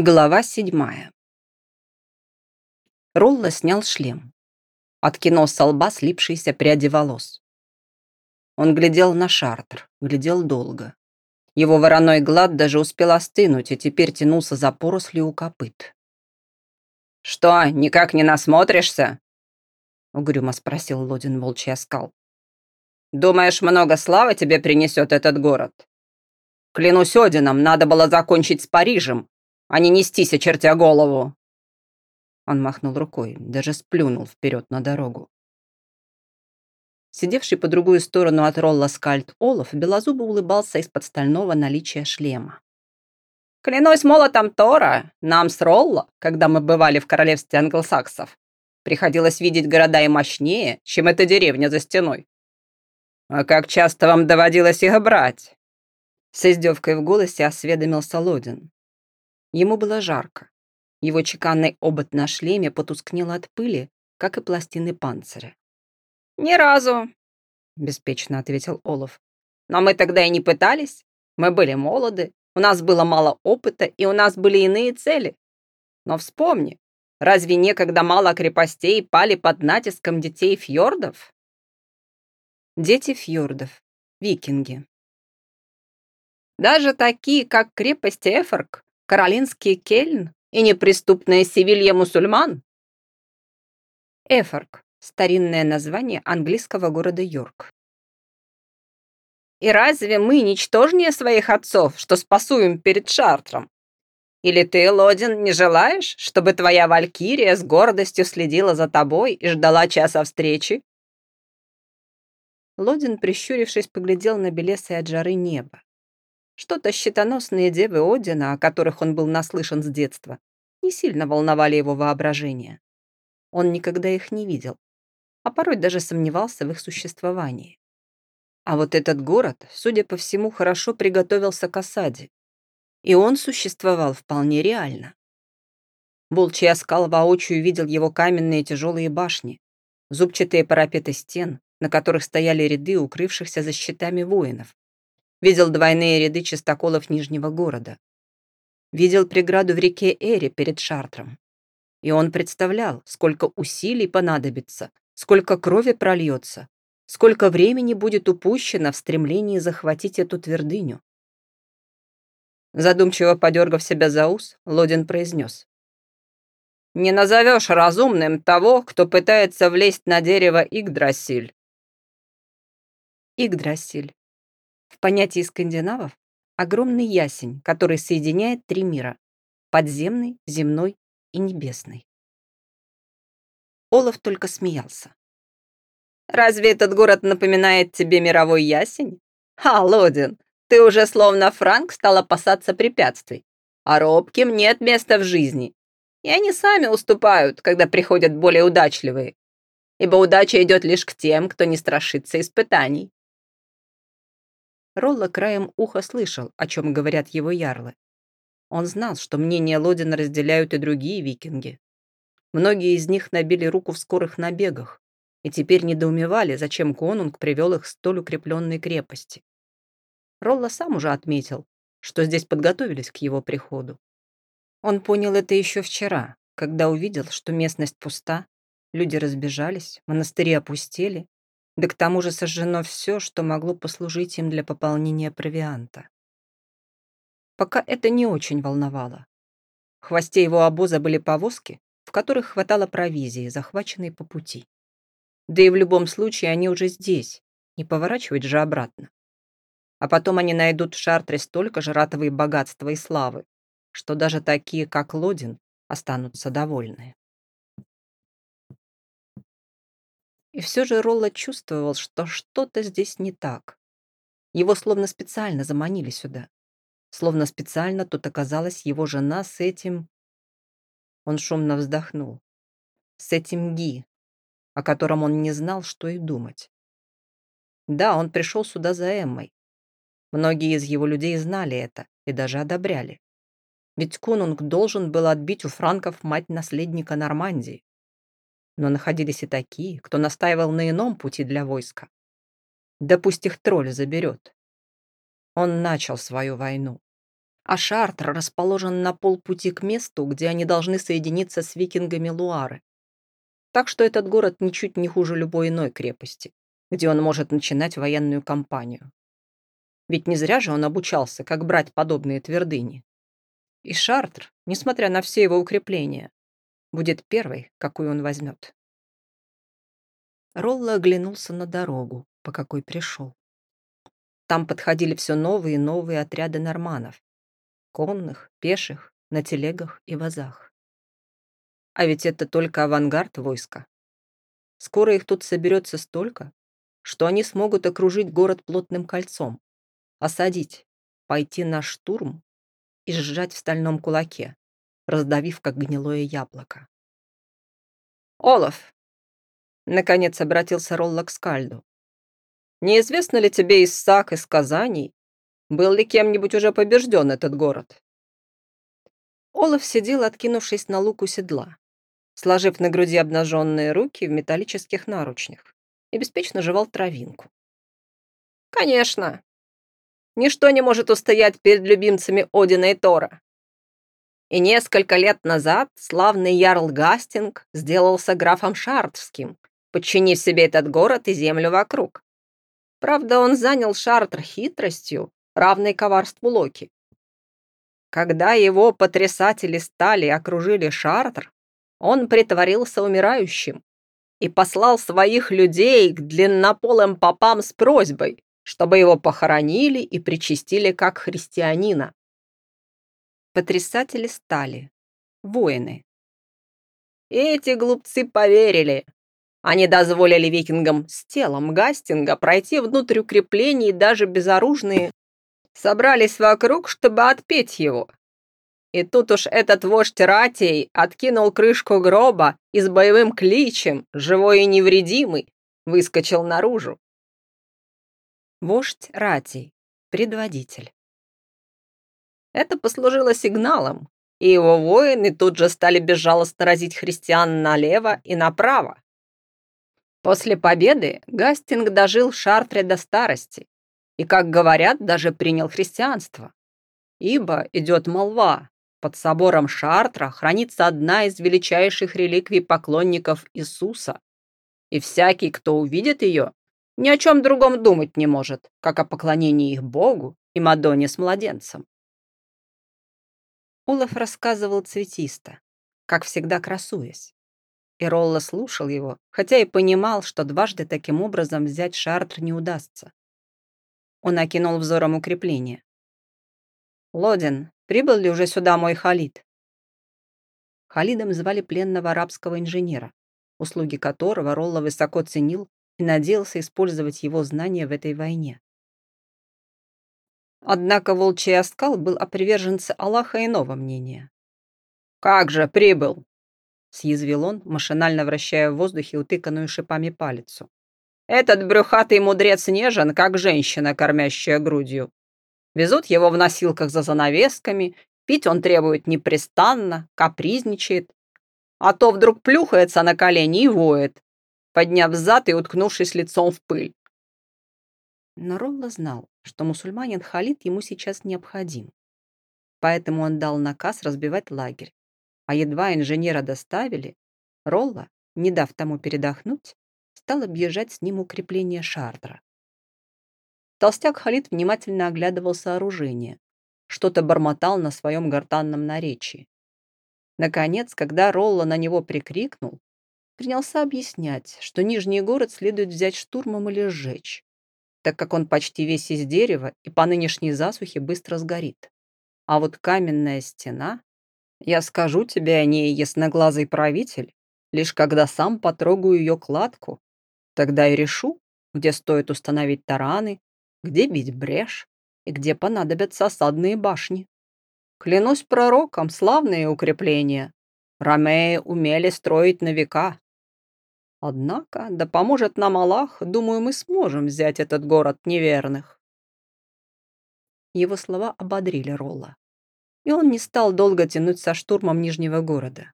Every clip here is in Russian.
Глава седьмая. Ролла снял шлем. Откинул с лба слипшиеся пряди волос. Он глядел на Шартр, глядел долго. Его вороной глад даже успел остынуть и теперь тянулся за порослью у копыт. «Что, никак не насмотришься?» Угрюмо спросил Лодин волчий оскал. «Думаешь, много славы тебе принесет этот город? Клянусь Одином, надо было закончить с Парижем, а не нестись, очертя голову!» Он махнул рукой, даже сплюнул вперед на дорогу. Сидевший по другую сторону от Ролла скальд Олаф белозубо улыбался из-под стального наличия шлема. «Клянусь молотом Тора, нам с Ролла, когда мы бывали в королевстве англосаксов, приходилось видеть города и мощнее, чем эта деревня за стеной. А как часто вам доводилось их брать?» С издевкой в голосе осведомился Лодин. Ему было жарко. Его чеканный обод на шлеме потускнел от пыли, как и пластины панциря. «Ни разу», — беспечно ответил Олаф. «Но мы тогда и не пытались. Мы были молоды, у нас было мало опыта, и у нас были иные цели. Но вспомни, разве некогда мало крепостей пали под натиском детей фьордов?» Дети фьордов. Викинги. Даже такие, как крепость Эфорг, Каролинский Кельн и неприступная Севилья мусульман? Эфорг – старинное название английского города Йорк. И разве мы ничтожнее своих отцов, что спасуем перед Шартром? Или ты, Лодин, не желаешь, чтобы твоя валькирия с гордостью следила за тобой и ждала часа встречи?» Лодин, прищурившись, поглядел на белесое от жары небо. Что-то щитоносные девы Одина, о которых он был наслышан с детства, не сильно волновали его воображение. Он никогда их не видел, а порой даже сомневался в их существовании. А вот этот город, судя по всему, хорошо приготовился к осаде. И он существовал вполне реально. Волчий оскал воочию видел его каменные тяжелые башни, зубчатые парапеты стен, на которых стояли ряды укрывшихся за щитами воинов, Видел двойные ряды чистоколов Нижнего города. Видел преграду в реке Эре перед Шартром. И он представлял, сколько усилий понадобится, сколько крови прольется, сколько времени будет упущено в стремлении захватить эту твердыню. Задумчиво подергав себя за ус, Лодин произнес. «Не назовешь разумным того, кто пытается влезть на дерево Игдрасиль». Игдрасиль в понятии скандинавов огромный ясень, который соединяет три мира – подземный, земной и небесный. Олаф только смеялся. «Разве этот город напоминает тебе мировой ясень? А, Лодин, ты уже словно Франк стал опасаться препятствий, а робким нет места в жизни. И они сами уступают, когда приходят более удачливые, ибо удача идет лишь к тем, кто не страшится испытаний. Ролла краем уха слышал, о чем говорят его ярлы. Он знал, что мнение Лодина разделяют и другие викинги. Многие из них набили руку в скорых набегах и теперь недоумевали, зачем конунг привел их в столь укрепленной крепости. Ролла сам уже отметил, что здесь подготовились к его приходу. Он понял это еще вчера, когда увидел, что местность пуста, люди разбежались, монастыри опустели, да к тому же сожжено все, что могло послужить им для пополнения провианта. Пока это не очень волновало. В хвосте его обоза были повозки, в которых хватало провизии, захваченной по пути. Да и в любом случае они уже здесь, не поворачивать же обратно. А потом они найдут в Шартре столько же ратовой богатства и славы, что даже такие, как Лодин, останутся довольны. И все же Ролла чувствовал, что что-то здесь не так. Его словно специально заманили сюда. Словно специально тут оказалась его жена с этим... Он шумно вздохнул. С этим Ги, о котором он не знал, что и думать. Да, он пришел сюда за Эммой. Многие из его людей знали это и даже одобряли. Ведь Конунг должен был отбить у франков мать наследника Нормандии. Но находились и такие, кто настаивал на ином пути для войска. Да пусть их тролль заберет. Он начал свою войну. а Шартр расположен на полпути к месту, где они должны соединиться с викингами Луары. Так что этот город ничуть не хуже любой иной крепости, где он может начинать военную кампанию. Ведь не зря же он обучался, как брать подобные твердыни. И Шартр, несмотря на все его укрепления, будет первой, какую он возьмет. Ролла оглянулся на дорогу, по какой пришел. Там подходили все новые и новые отряды норманов. Конных, пеших, на телегах и вазах. А ведь это только авангард войска. Скоро их тут соберется столько, что они смогут окружить город плотным кольцом, осадить, пойти на штурм и сжать в стальном кулаке, раздавив, как гнилое яблоко. «Олаф!» — наконец обратился Ролла к Скальду. «Неизвестно ли тебе из саг и сказаний, был ли кем-нибудь уже побежден этот город?» Олаф сидел, откинувшись на луку седла, сложив на груди обнаженные руки в металлических наручнях, и беспечно жевал травинку. «Конечно!» Ничто не может устоять перед любимцами Одина и Тора. И несколько лет назад славный Ярл Гастинг сделался графом Шартрским, подчинив себе этот город и землю вокруг. Правда, он занял Шартр хитростью, равной коварству Локи. Когда его потрясатели стали и окружили Шартр, он притворился умирающим и послал своих людей к длиннополым попам с просьбой, чтобы его похоронили и причастили как христианина. Потрясатели стали. Воины. Эти глупцы поверили. Они дозволили викингам с телом Гастинга пройти внутрь укреплений, даже безоружные, собрались вокруг, чтобы отпеть его. И тут уж этот вождь Ратей откинул крышку гроба и с боевым кличем, живой и невредимый, выскочил наружу. Вождь Ратий, предводитель. Это послужило сигналом, и его воины тут же стали безжалостно разить христиан налево и направо. После победы Гастинг дожил Шартре до старости и, как говорят, даже принял христианство. Ибо идет молва, под собором Шартра хранится одна из величайших реликвий поклонников Иисуса, и всякий, кто увидит ее, ни о чем другом думать не может, как о поклонении их Богу и Мадонне с младенцем. Улов рассказывал цветисто, как всегда красуясь. И Ролла слушал его, хотя и понимал, что дважды таким образом взять Шартр не удастся. Он окинул взором укрепление. «Лодин, прибыл ли уже сюда мой Халид?» Халидом звали пленного арабского инженера, услуги которого Ролла высоко ценил и надеялся использовать его знания в этой войне. Однако волчий оскал был о приверженце Аллаха иного мнения. «Как же, прибыл!» — съязвил он, машинально вращая в воздухе утыканную шипами палицу. «Этот брюхатый мудрец нежен, как женщина, кормящая грудью. Везут его в носилках за занавесками, пить он требует непрестанно, капризничает, а то вдруг плюхается на колени и воет, подняв зад и уткнувшись лицом в пыль. Но Ролла знал, что мусульманин Халид ему сейчас необходим. Поэтому он дал наказ разбивать лагерь. А едва инженера доставили, Ролла, не дав тому передохнуть, стал объезжать с ним укрепление Шартра. Толстяк Халид внимательно оглядывал сооружение, что-то бормотал на своем гортанном наречии. Наконец, когда Ролла на него прикрикнул, принялся объяснять, что Нижний город следует взять штурмом или сжечь, так как он почти весь из дерева и по нынешней засухе быстро сгорит. А вот каменная стена... Я скажу тебе о ней, ясноглазый правитель, лишь когда сам потрогаю ее кладку. Тогда и решу, где стоит установить тараны, где бить брешь и где понадобятся осадные башни. Клянусь пророком, славные укрепления. Ромеи умели строить на века, Однако, да поможет нам Аллах, думаю, мы сможем взять этот город неверных. Его слова ободрили Ролла, и он не стал долго тянуть со штурмом Нижнего города.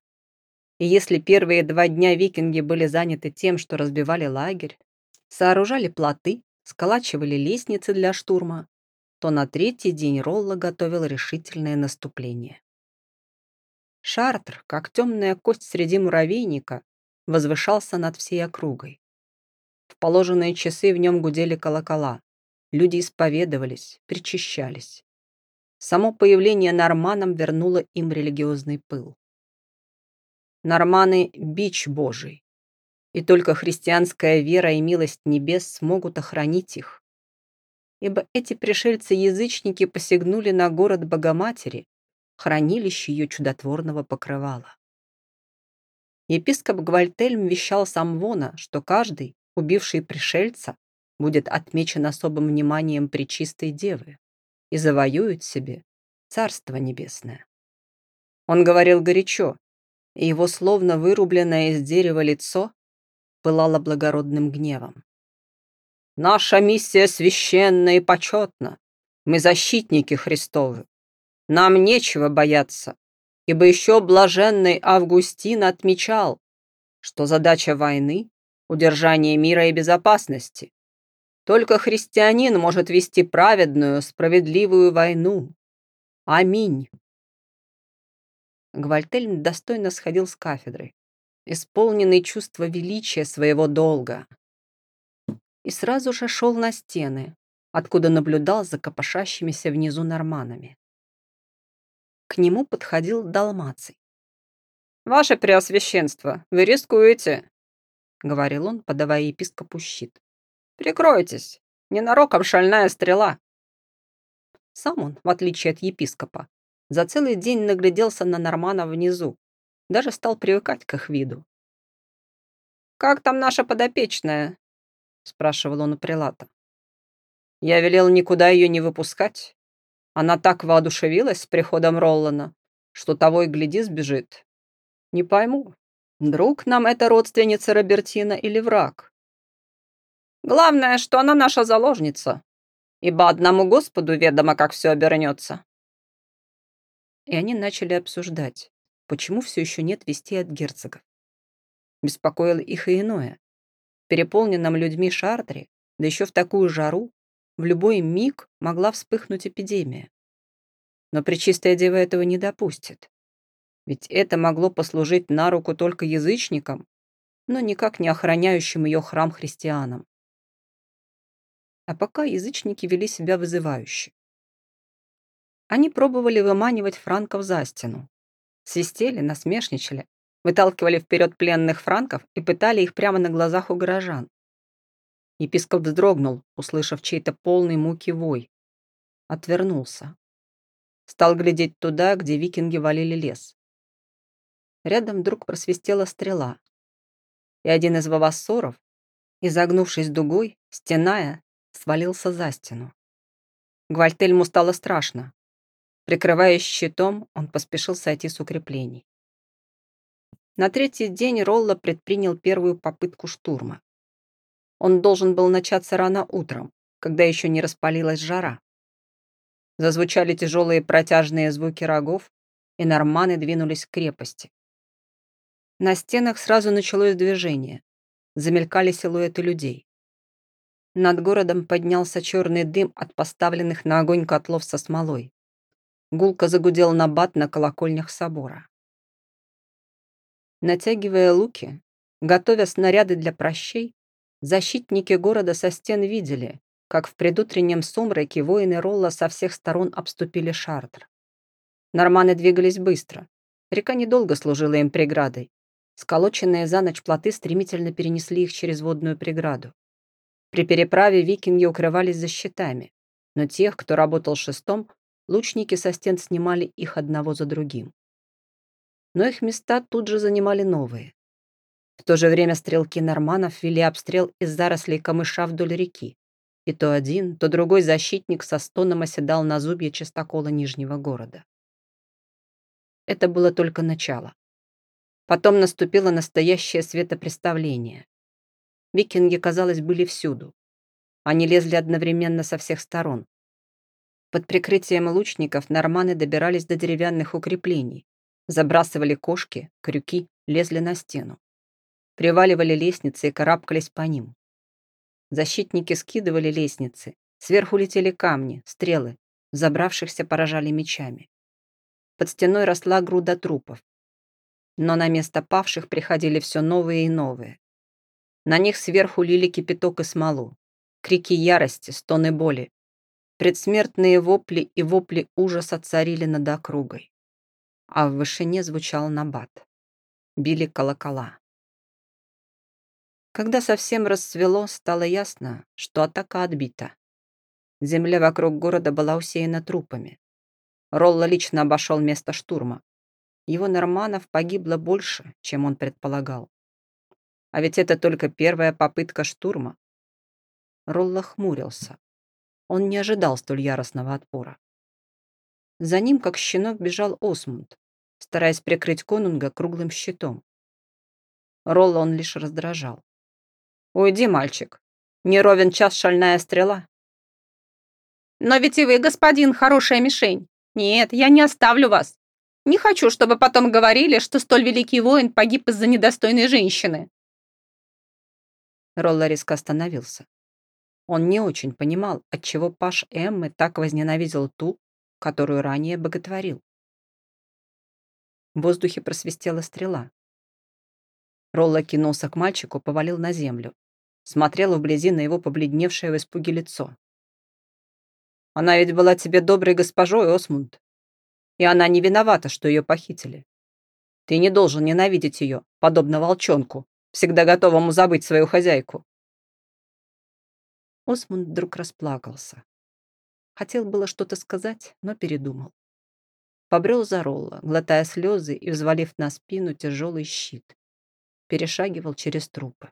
И если первые два дня викинги были заняты тем, что разбивали лагерь, сооружали плоты, сколачивали лестницы для штурма, что на третий день Ролла готовил решительное наступление. Шартр, как темная кость среди муравейника, возвышался над всей округой. В положенные часы в нем гудели колокола. Люди исповедовались, причащались. Само появление норманам вернуло им религиозный пыл. Норманы — бич Божий, и только христианская вера и милость небес смогут охранить их. Ибо эти пришельцы-язычники посягнули на город Богоматери, хранилище ее чудотворного покрывала. Епископ Гвальтельм вещал Самвона, что каждый, убивший пришельца, будет отмечен особым вниманием Пречистой Девы и завоюет себе Царство Небесное. Он говорил горячо, и его словно вырубленное из дерева лицо пылало благородным гневом. «Наша миссия священна и почетна. Мы защитники Христовы. Нам нечего бояться, ибо еще блаженный Августин отмечал, что задача войны — удержание мира и безопасности. Только христианин может вести праведную, справедливую войну. Аминь. Гвальтельм достойно сходил с кафедры, исполненный чувства величия своего долга. И сразу же шел на стены, откуда наблюдал за копошащимися внизу норманами. К нему подходил Далмаций. «Ваше Преосвященство, вы рискуете», — говорил он, подавая епископу щит. «Прикройтесь, ненароком шальная стрела». Сам он, в отличие от епископа, за целый день нагляделся на Нормана внизу, даже стал привыкать к их виду. «Как там наша подопечная?» — спрашивал он у прилата. «Я велел никуда ее не выпускать. Она так воодушевилась с приходом Роллана, что того и гляди сбежит. Не пойму, друг нам это родственница Робертина или враг? Главное, что она наша заложница, ибо одному Господу ведомо, как все обернется. И они начали обсуждать, почему все еще нет вестей от герцогов. Беспокоило их и иное. В переполненном людьми Шартре, да еще в такую жару, в любой миг могла вспыхнуть эпидемия. Но Пречистая Дева этого не допустит. Ведь это могло послужить на руку только язычникам, но никак не охраняющим ее храм христианам. А пока язычники вели себя вызывающе. Они пробовали выманивать франков за стену. Свистели, насмешничали, выталкивали вперед пленных франков и пытали их прямо на глазах у горожан. Епископ вздрогнул, услышав чей-то полный муки вой. Отвернулся. Стал глядеть туда, где викинги валили лес. Рядом вдруг просвистела стрела. И один из вавассоров, изогнувшись дугой, стеная, свалился за стену. Гвальтельму стало страшно. Прикрываясь щитом, он поспешил сойти с укреплений. На третий день Ролла предпринял первую попытку штурма. Он должен был начаться рано утром, когда еще не распалилась жара. Зазвучали тяжелые протяжные звуки рогов, и норманы двинулись к крепости. На стенах сразу началось движение. Замелькали силуэты людей. Над городом поднялся черный дым от поставленных на огонь котлов со смолой. Гулко загудел набат на колокольнях собора. Натягивая луки, готовя снаряды для прощей, защитники города со стен видели, как в предутреннем сумраке воины Ролла со всех сторон обступили Шартр. Норманы двигались быстро. Река недолго служила им преградой. Сколоченные за ночь плоты стремительно перенесли их через водную преграду. При переправе викинги укрывались за щитами, но тех, кто работал шестом, Лучники со стен снимали их одного за другим. Но их места тут же занимали новые. В то же время стрелки норманов вели обстрел из зарослей камыша вдоль реки. И то один, то другой защитник со стоном оседал на зубья частокола Нижнего города. Это было только начало. Потом наступило настоящее светопреставление. Викинги, казалось, были всюду. Они лезли одновременно со всех сторон. Под прикрытием лучников норманы добирались до деревянных укреплений, забрасывали кошки, крюки, лезли на стену. Приваливали лестницы и карабкались по ним. Защитники скидывали лестницы, Сверху летели камни, стрелы, забравшихся поражали мечами. Под стеной росла груда трупов. Но на место павших приходили все новые и новые. На них сверху лили кипяток и смолу. Крики ярости, стоны боли. Предсмертные вопли и вопли ужаса царили над округой. А в вышине звучал набат. Били колокола. Когда совсем расцвело, стало ясно, что атака отбита. Земля вокруг города была усеяна трупами. Ролла лично обошел место штурма. Его норманов погибло больше, чем он предполагал. А ведь это только первая попытка штурма. Ролла хмурился. Он не ожидал столь яростного отпора. За ним, как щенок, бежал Осмунд, стараясь прикрыть конунга круглым щитом. Ролла он лишь раздражал. «Уйди, мальчик. Не ровен час шальная стрела». «Но ведь и вы, господин, хорошая мишень. Нет, я не оставлю вас. Не хочу, чтобы потом говорили, что столь великий воин погиб из-за недостойной женщины». Ролла резко остановился. Он не очень понимал, отчего Паш Эммы так возненавидел ту, которую ранее боготворил. В воздухе просвистела стрела. Ролла кинулся к мальчику, повалил на землю смотрела вблизи на его побледневшее в испуге лицо. «Она ведь была тебе доброй госпожой, Осмунд, и она не виновата, что ее похитили. Ты не должен ненавидеть ее, подобно волчонку, всегда готовому забыть свою хозяйку». Осмунд вдруг расплакался. Хотел было что-то сказать, но передумал. Побрел за Ролла, глотая слезы и взвалив на спину тяжелый щит. Перешагивал через трупы.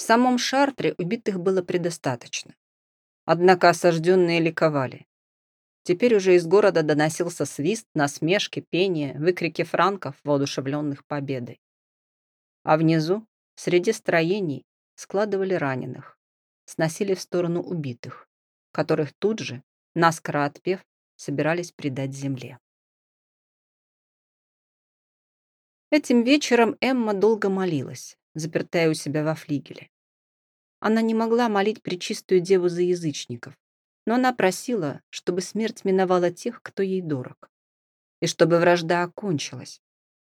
В самом Шартре убитых было предостаточно. Однако осажденные ликовали. Теперь уже из города доносился свист, насмешки, пение, выкрики франков, воодушевленных победой. А внизу, среди строений, складывали раненых, сносили в сторону убитых, которых тут же, наскоро отпев, собирались предать земле. Этим вечером Эмма долго молилась, запертая у себя во флигеле. Она не могла молить Пречистую Деву за язычников, но она просила, чтобы смерть миновала тех, кто ей дорог, и чтобы вражда окончилась,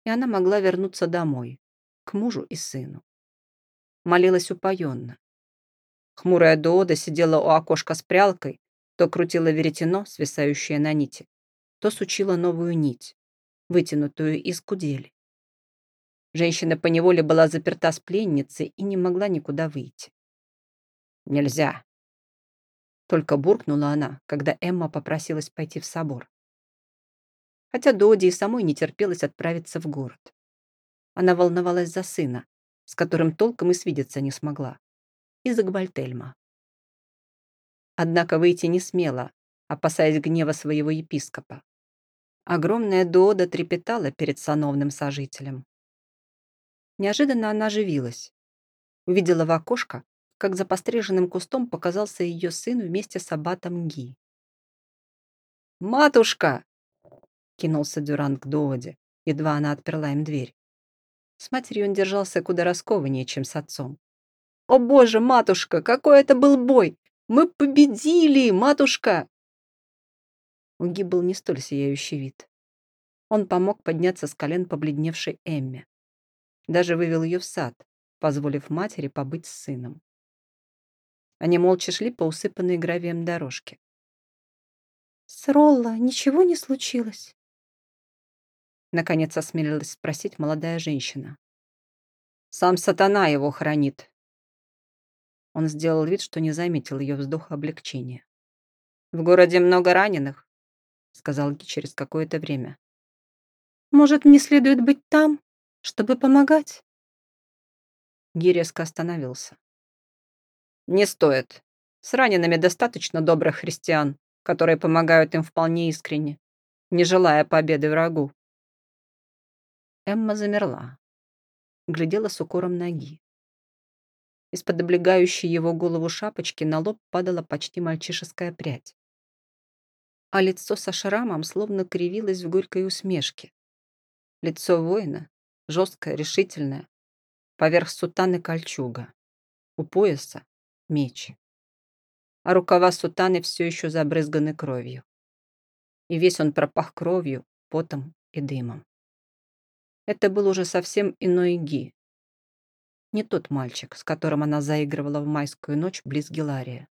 и она могла вернуться домой, к мужу и сыну. Молилась упоенно. Хмурая Доода сидела у окошка с прялкой, то крутила веретено, свисающее на нити, то сучила новую нить, вытянутую из кудели. Женщина поневоле была заперта с пленницей и не могла никуда выйти. «Нельзя!» Только буркнула она, когда Эмма попросилась пойти в собор. Хотя Доди и самой не терпелось отправиться в город. Она волновалась за сына, с которым толком и свидеться не смогла, и за Гбальтельма. Однако выйти не смела, опасаясь гнева своего епископа. Огромная Дода трепетала перед сановным сожителем. Неожиданно она оживилась. Увидела в окошко, как за постриженным кустом показался ее сын вместе с аббатом Ги. «Матушка!» — кинулся Дюран к Дооде, едва она отперла им дверь. С матерью он держался куда раскованнее, чем с отцом. «О боже, матушка, какой это был бой! Мы победили, матушка!» У Ги был не столь сияющий вид. Он помог подняться с колен побледневшей Эмме. Даже вывел ее в сад, позволив матери побыть с сыном. Они молча шли по усыпанной гравием дорожке. «С Ролла ничего не случилось?» Наконец осмелилась спросить молодая женщина. «Сам сатана его хранит». Он сделал вид, что не заметил ее вздоха облегчения. «В городе много раненых», — сказал Ги через какое-то время. «Может, мне следует быть там?» Чтобы помогать?» Ги резко остановился. «Не стоит. С ранеными достаточно добрых христиан, которые помогают им вполне искренне, не желая победы врагу». Эмма замерла, глядела с укором ноги. Из-под облегающей его голову шапочки на лоб падала почти мальчишеская прядь. А лицо со шрамом словно кривилось в горькой усмешке. Лицо воина, жесткая, решительная. Поверх сутаны кольчуга. У пояса меч. а рукава сутаны все еще забрызганы кровью. И весь он пропах кровью, потом и дымом. Это был уже совсем иной Ги. Не тот мальчик, с которым она заигрывала в майскую ночь близ Гелария.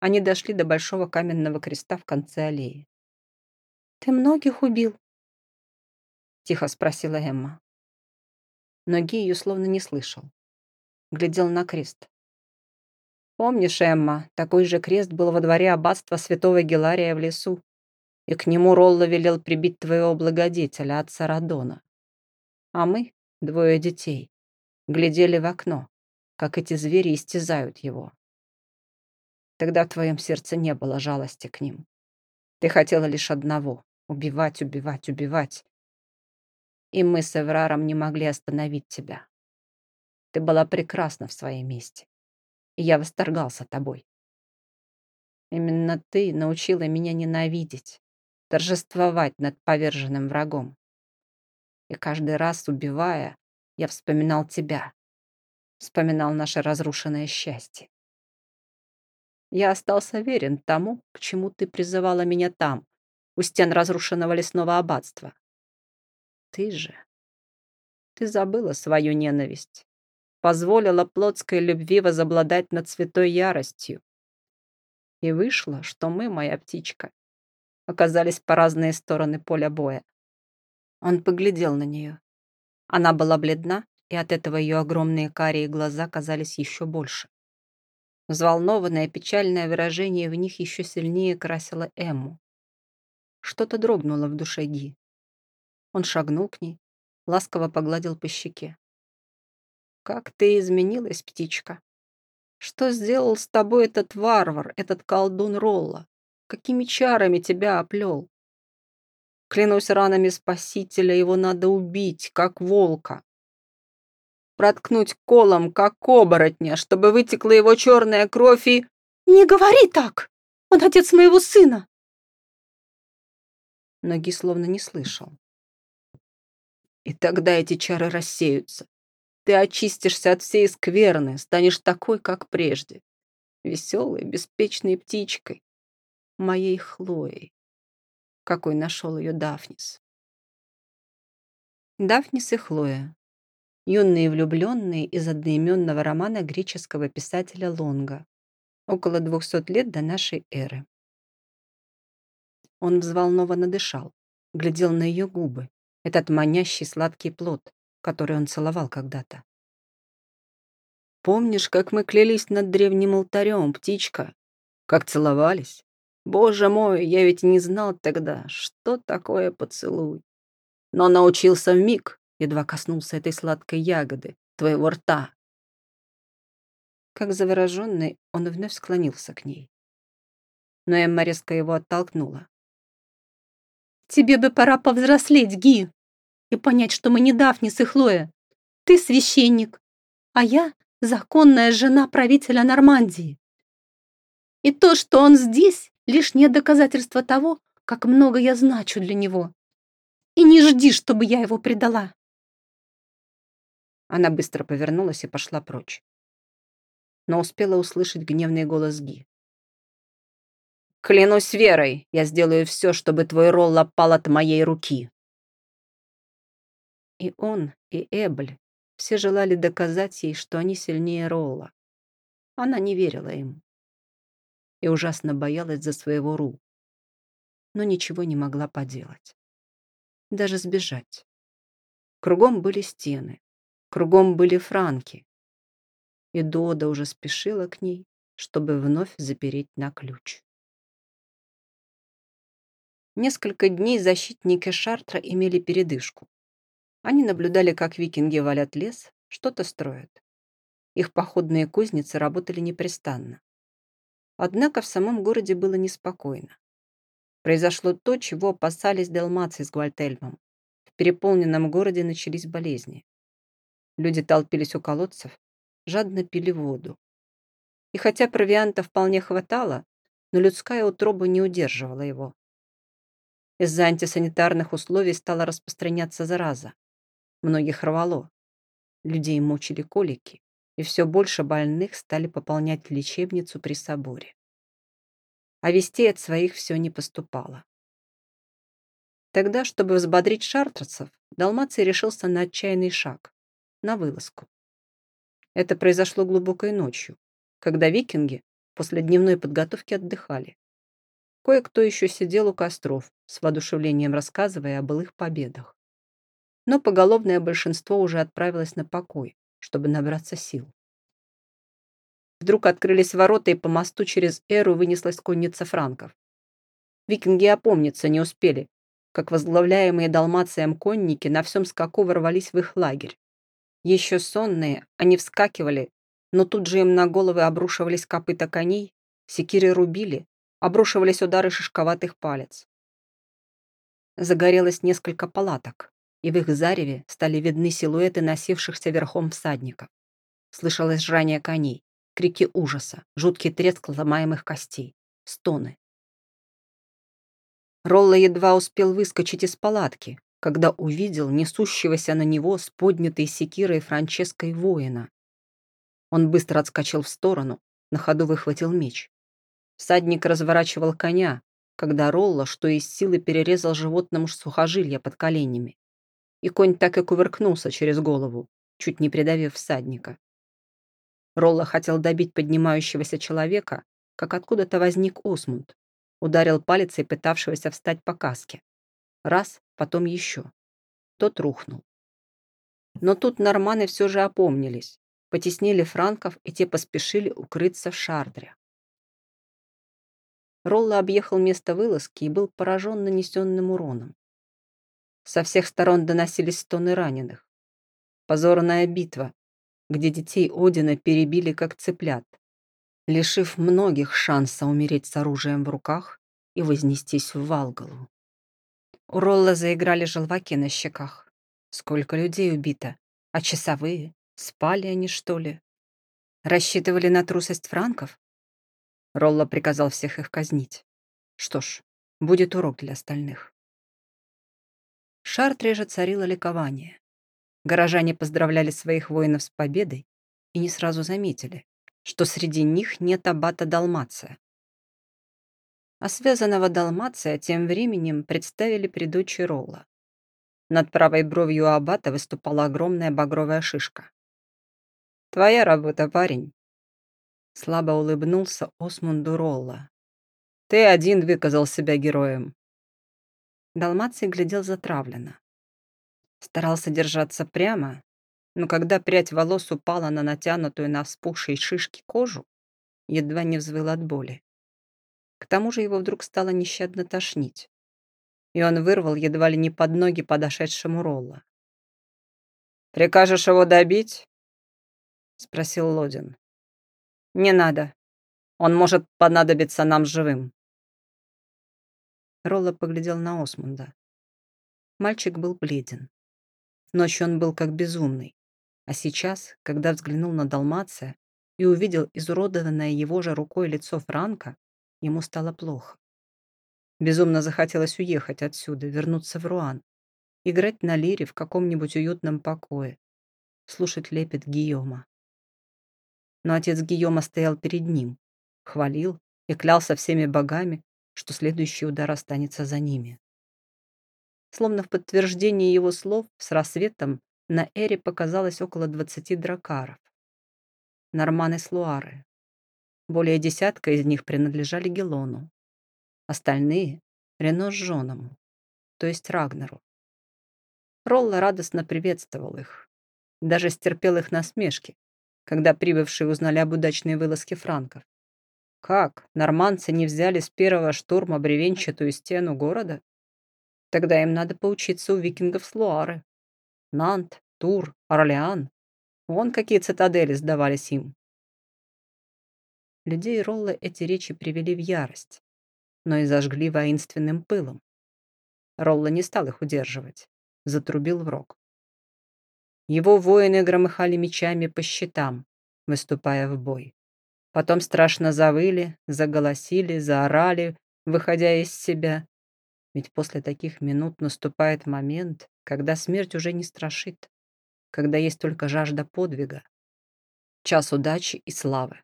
Они дошли до большого каменного креста в конце аллеи. «Ты многих убил?» Тихо спросила Эмма. Но Ги ее словно не слышал. Глядел на крест. Помнишь, Эмма, такой же крест был во дворе аббатства святого Гелария в лесу, и к нему Ролло велел прибить твоего благодетеля, отца Радона. А мы, двое детей, глядели в окно, как эти звери истязают его. Тогда в твоем сердце не было жалости к ним. Ты хотела лишь одного — убивать, убивать, убивать. И мы с Эвраром не могли остановить тебя. Ты была прекрасна в своей месте, и я восторгался тобой. Именно ты научила меня ненавидеть, торжествовать над поверженным врагом. И каждый раз, убивая, я вспоминал тебя, вспоминал наше разрушенное счастье. Я остался верен тому, к чему ты призывала меня там, у стен разрушенного лесного аббатства. Ты же... Ты забыла свою ненависть, позволила плотской любви возобладать над святой яростью. И вышло, что мы, моя птичка, оказались по разные стороны поля боя. Он поглядел на нее. Она была бледна, и от этого ее огромные карие глаза казались еще больше. Взволнованное, печальное выражение в них еще сильнее красило Эмму. Что-то дрогнуло в душе Ги. Он шагнул к ней, ласково погладил по щеке. «Как ты изменилась, птичка! Что сделал с тобой этот варвар, этот колдун Ролла? Какими чарами тебя оплел? Клянусь ранами Спасителя, его надо убить, как волка. Проткнуть колом, как оборотня, чтобы вытекла его черная кровь и... «Не говори так! Он отец моего сына!» Ноги словно не слышал. И тогда эти чары рассеются. Ты очистишься от всей скверны, станешь такой, как прежде. Веселой, беспечной птичкой, моей Хлоей, какой нашел ее Дафнис. Дафнис и Хлоя. Юные влюбленные из одноименного романа греческого писателя Лонга. Около двухсот лет до нашей эры. Он взволнованно дышал, глядел на ее губы, этот манящий сладкий плод, который он целовал когда-то. «Помнишь, как мы клялись над древним алтарем, птичка? Как целовались? Боже мой, я ведь не знал тогда, что такое поцелуй. Но научился в миг, едва коснулся этой сладкой ягоды, твоего рта. Как завороженный, он вновь склонился к ней. Но Эмма резко его оттолкнула. «Тебе бы пора повзрослеть, Ги, и понять, что мы не Дафнис и Хлоя. Ты священник, а я законная жена правителя Нормандии. И то, что он здесь, лишнее доказательство того, как много я значу для него. И не жди, чтобы я его предала. Она быстро повернулась и пошла прочь. Но успела услышать гневный голос Ги. «Клянусь верой, я сделаю все, чтобы твой Ролла пал от моей руки». И он, и Эбль все желали доказать ей, что они сильнее Ролла. Она не верила им и ужасно боялась за своего Ру. Но ничего не могла поделать. Даже сбежать. Кругом были стены, кругом были франки. И Дода уже спешила к ней, чтобы вновь запереть на ключ. Несколько дней защитники Шартра имели передышку. Они наблюдали, как викинги валят лес, что-то строят. Их походные кузницы работали непрестанно. Однако в самом городе было неспокойно. Произошло то, чего опасались Делмаций с Гвальтельмом. В переполненном городе начались болезни. Люди толпились у колодцев, жадно пили воду. И хотя провианта вполне хватало, но людская утроба не удерживала его. Из-за антисанитарных условий стала распространяться зараза. Многих рвало. Людей мучили колики. и все больше больных стали пополнять лечебницу при соборе. А вестей от своих все не поступало. Тогда, чтобы взбодрить шартрцев, Далмаций решился на отчаянный шаг, на вылазку. Это произошло глубокой ночью, когда викинги после дневной подготовки отдыхали. Кое-кто еще сидел у костров, с воодушевлением рассказывая о былых победах. Но поголовное большинство уже отправилось на покой, чтобы набраться сил. Вдруг открылись ворота, и по мосту через Эру вынеслась конница франков. Викинги опомниться не успели, как возглавляемые Далмацием конники на всем скаку ворвались в их лагерь. Еще сонные, они вскакивали, но тут же им на головы обрушивались копыта коней, секиры рубили, обрушивались удары шишковатых палец. Загорелось несколько палаток, и в их зареве стали видны силуэты носившихся верхом всадников. Слышалось жрание коней, крики ужаса, жуткий треск ломаемых костей, стоны. Ролла едва успел выскочить из палатки, когда увидел несущегося на него с поднятой секирой Франческой воина. Он быстро отскочил в сторону, на ходу выхватил меч. Всадник разворачивал коня, когда Ролла, что из силы, перерезал животному сухожилия под коленями. И конь так и кувыркнулся через голову, чуть не придавив всадника. Ролла хотел добить поднимающегося человека, как откуда-то возник Осмунд ударил палицей пытавшегося встать по каске. Раз, потом еще. Тот рухнул. Но тут норманы все же опомнились, потеснили франков, и те поспешили укрыться в шардре. Ролла объехал место вылазки и был поражен нанесенным уроном. Со всех сторон доносились стоны раненых. Позорная битва, где детей Одина перебили как цыплят лишив многих шанса умереть с оружием в руках и вознестись в Валгалу. У Ролла заиграли желваки на щеках. Сколько людей убито, а часовые? Спали они, что ли? Рассчитывали на трусость франков? Ролла приказал всех их казнить. Что ж, будет урок для остальных. В Шартре царило ликование. Горожане поздравляли своих воинов с победой и не сразу заметили, что среди них нет аббата Далмация. А связанного Далмация тем временем представили при дочи Ролла. Над правой бровью аббата выступала огромная багровая шишка. «Твоя работа, парень!» Слабо улыбнулся Осмунду Ролла. «Ты один выказал себя героем!» Далмаций глядел затравленно. Старался держаться прямо, но когда прядь волос упала на натянутую на вспухшей шишке кожу, едва не взвыл от боли. К тому же его вдруг стало нещадно тошнить, и он вырвал едва ли не под ноги подошедшему Ролла. «Прикажешь его добить?» — спросил Лодин. «Не надо. Он может понадобиться нам живым». Ролла поглядел на Осмунда. Мальчик был бледен. Ночью он был как безумный. А сейчас, когда взглянул на Далмация и увидел изуродованное его же рукой лицо Франка, ему стало плохо. Безумно захотелось уехать отсюда, вернуться в Руан, играть на лире в каком-нибудь уютном покое, слушать лепет Гийома. Но отец Гийома стоял перед ним, хвалил и клялся всеми богами, что следующий удар останется за ними. Словно в подтверждение его слов, с рассветом на Эре показалось около двадцати дракаров. Норманы Слуары. Более десятка из них принадлежали Гелону. Остальные — Рено с Жоному, то есть Рагнеру. Ролла радостно приветствовал их. Даже стерпел их насмешки, когда прибывшие узнали об удачной вылазке франков. Как, норманцы не взяли с первого штурма бревенчатую стену города? Тогда им надо поучиться у викингов с Луары. Нант, Тур, Орлеан. Вон какие цитадели сдавались им. Людей Ролла эти речи привели в ярость, но и зажгли воинственным пылом. Ролла не стал их удерживать, затрубил в рог. Его воины громыхали мечами по щитам, выступая в бой. Потом страшно завыли, заголосили, заорали, выходя из себя. Ведь после таких минут наступает момент, когда смерть уже не страшит когда есть только жажда подвига. Час удачи и славы.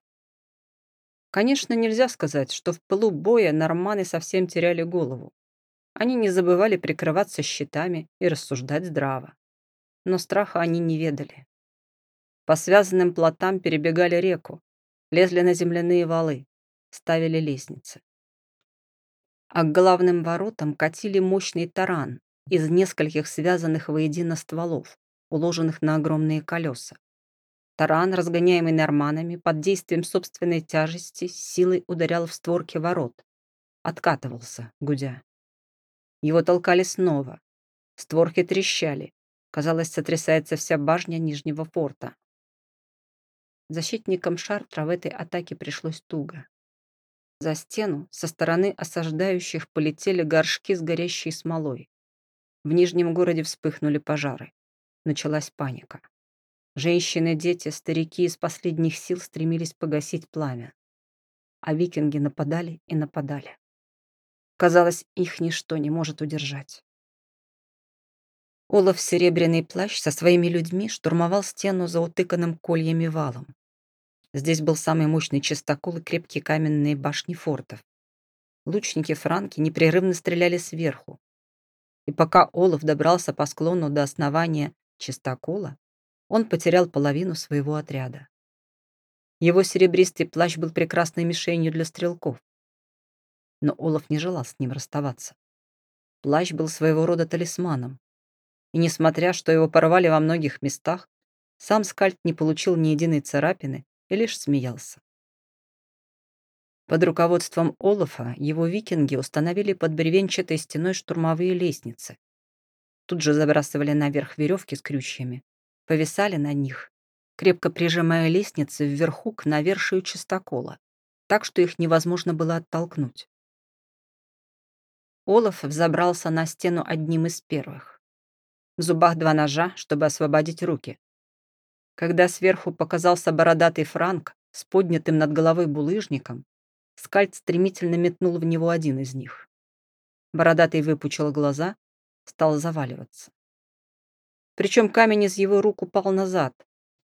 Конечно, нельзя сказать, что в пылу боя норманы совсем теряли голову. Они не забывали прикрываться щитами и рассуждать здраво. Но страха они не ведали. По связанным плотам перебегали реку, лезли на земляные валы, ставили лестницы. А к главным воротам катили мощный таран из нескольких связанных воедино стволов, уложенных на огромные колеса. Таран, разгоняемый норманами, под действием собственной тяжести, силой ударял в створки ворот. Откатывался, гудя. Его толкали снова. Створки трещали. Казалось, сотрясается вся башня Нижнего форта. Защитникам Шартра в этой атаке пришлось туго. За стену со стороны осаждающих полетели горшки с горящей смолой. В Нижнем городе вспыхнули пожары. Началась паника. Женщины, дети, старики из последних сил стремились погасить пламя. А викинги нападали и нападали. Казалось, их ничто не может удержать. Олаф Серебряный плащ со своими людьми штурмовал стену за утыканным кольями валом. Здесь был самый мощный частокол и крепкие каменные башни фортов. Лучники франки непрерывно стреляли сверху. И пока Олаф добрался по склону до основания частокола, он потерял половину своего отряда. Его серебристый плащ был прекрасной мишенью для стрелков. Но Олаф не желал с ним расставаться. Плащ был своего рода талисманом. И несмотря, что его порвали во многих местах, сам Скальд не получил ни единой царапины и лишь смеялся. Под руководством Олафа его викинги установили под бревенчатой стеной штурмовые лестницы. Тут же забрасывали наверх веревки с крючьями, повисали на них, крепко прижимая лестницы вверху к навершию чистокола, так что их невозможно было оттолкнуть. Олаф взобрался на стену одним из первых. В зубах два ножа, чтобы освободить руки. Когда сверху показался бородатый франк с поднятым над головой булыжником, скальд стремительно метнул в него один из них. Бородатый выпучил глаза, стал заваливаться. Причем камень из его рук упал назад,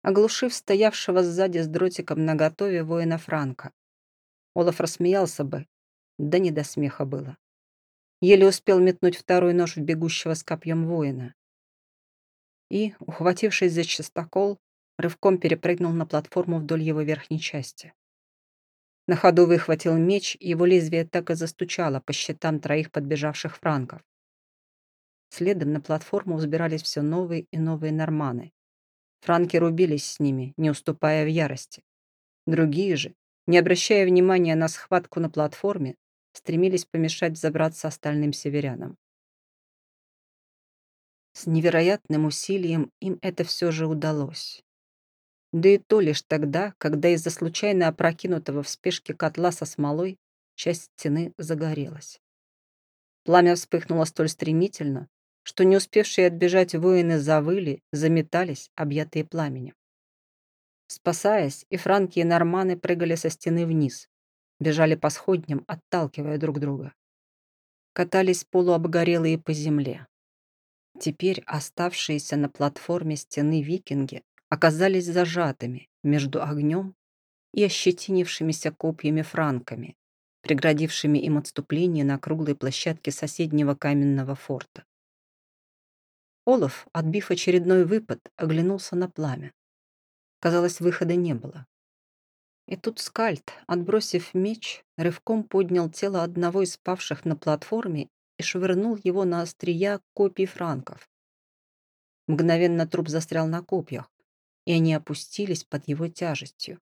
оглушив стоявшего сзади с дротиком наготове воина Франка. Олаф рассмеялся бы, да не до смеха было. Еле успел метнуть второй нож в бегущего с копьем воина. И, ухватившись за частокол, рывком перепрыгнул на платформу вдоль его верхней части. На ходу выхватил меч, и его лезвие так и застучало по щитам троих подбежавших франков. Следом на платформу взбирались все новые и новые норманы. Франки рубились с ними, не уступая в ярости. Другие же, не обращая внимания на схватку на платформе, стремились помешать забраться остальным северянам. С невероятным усилием им это все же удалось. Да и то лишь тогда, когда из-за случайно опрокинутого в спешке котла со смолой часть стены загорелась. Пламя вспыхнуло столь стремительно, что не успевшие отбежать воины завыли, заметались, объятые пламенем. Спасаясь, и франки, и норманы прыгали со стены вниз, бежали по сходням, отталкивая друг друга. Катались полуобгорелые по земле. Теперь оставшиеся на платформе стены викинги оказались зажатыми между огнем и ощетинившимися копьями франками, преградившими им отступление на круглой площадке соседнего каменного форта. Олаф, отбив очередной выпад, оглянулся на пламя. Казалось, выхода не было. И тут Скальд, отбросив меч, рывком поднял тело одного из спавших на платформе и швырнул его на острия копий франков. Мгновенно труп застрял на копьях, и они опустились под его тяжестью.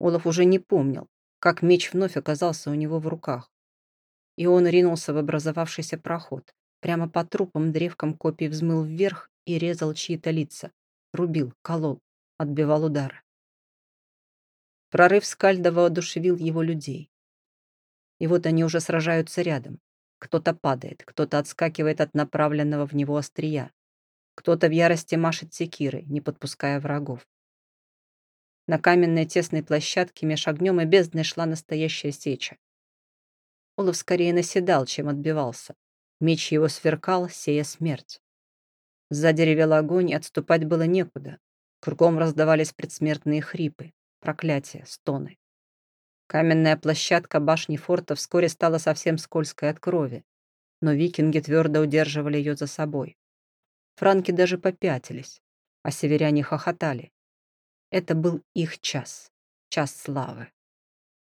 Олаф уже не помнил, как меч вновь оказался у него в руках. И он ринулся в образовавшийся проход, Прямо по трупам древком копий взмыл вверх и резал чьи-то лица. Рубил, колол, отбивал удары. Прорыв Скальда воодушевил его людей. И вот они уже сражаются рядом. Кто-то падает, кто-то отскакивает от направленного в него острия. Кто-то в ярости машет секирой, не подпуская врагов. На каменной тесной площадке меж огнем и бездной шла настоящая сеча. Олаф скорее наседал, чем отбивался. Меч его сверкал, сея смерть. Сзади ревел огонь, и отступать было некуда. Кругом раздавались предсмертные хрипы, проклятия, стоны. Каменная площадка башни форта вскоре стала совсем скользкой от крови, но викинги твердо удерживали ее за собой. Франки даже попятились, а северяне хохотали. Это был их час, час славы.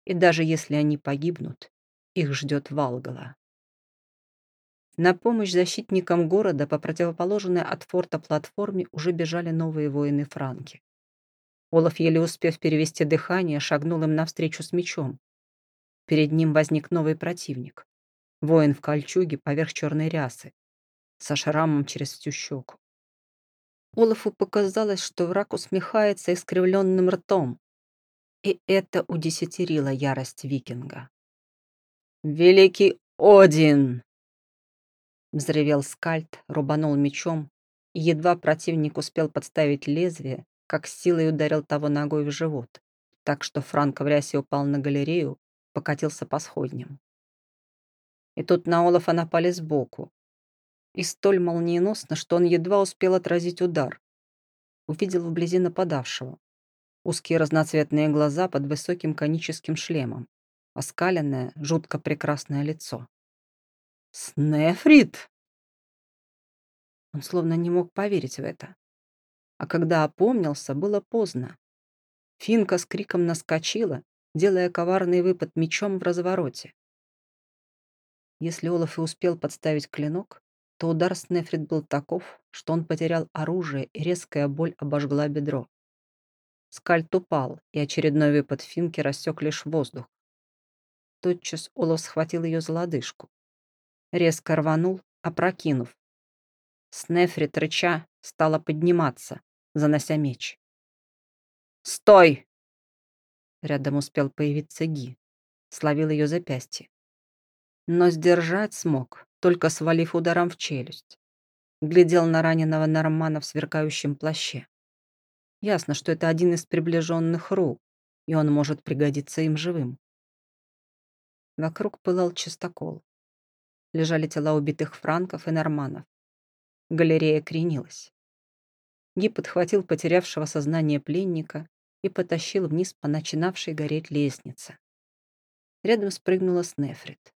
И даже если они погибнут, их ждет Валгала. На помощь защитникам города по противоположной от форта платформе уже бежали новые воины Франки. Олаф, еле успев перевести дыхание, шагнул им навстречу с мечом. Перед ним возник новый противник. Воин в кольчуге поверх черной рясы, со шрамом через всю щеку. Олафу показалось, что враг усмехается искривленным ртом, и это удесятерило ярость викинга. «Великий Один!» Взревел скальд, рубанул мечом, и едва противник успел подставить лезвие, как силой ударил того ногой в живот, так что Франко в рясе упал на галерею, покатился по сходням. И тут на Олафа напали сбоку, и столь молниеносно, что он едва успел отразить удар. Увидел вблизи нападавшего. Узкие разноцветные глаза под высоким коническим шлемом, оскаленное, жутко прекрасное лицо. «Снефрит!» Он словно не мог поверить в это. А когда опомнился, было поздно. Финка с криком наскочила, делая коварный выпад мечом в развороте. Если Олаф и успел подставить клинок, то удар Снефрит был таков, что он потерял оружие, и резкая боль обожгла бедро. Скальт упал, и очередной выпад Финки рассек лишь воздух. Тотчас Олаф схватил ее за лодыжку. Резко рванул, опрокинув. Снефрит, рыча, стала подниматься, занося меч. «Стой!» Рядом успел появиться Ги. Словил ее запястье. Но сдержать смог, только свалив ударом в челюсть. Глядел на раненого Нормана в сверкающем плаще. Ясно, что это один из приближенных Ру, и он может пригодиться им живым. Вокруг пылал чистокол. Лежали тела убитых франков и норманов. Галерея кренилась. Ги подхватил потерявшего сознание пленника и потащил вниз по начинавшей гореть лестнице. Рядом спрыгнула Снефрит.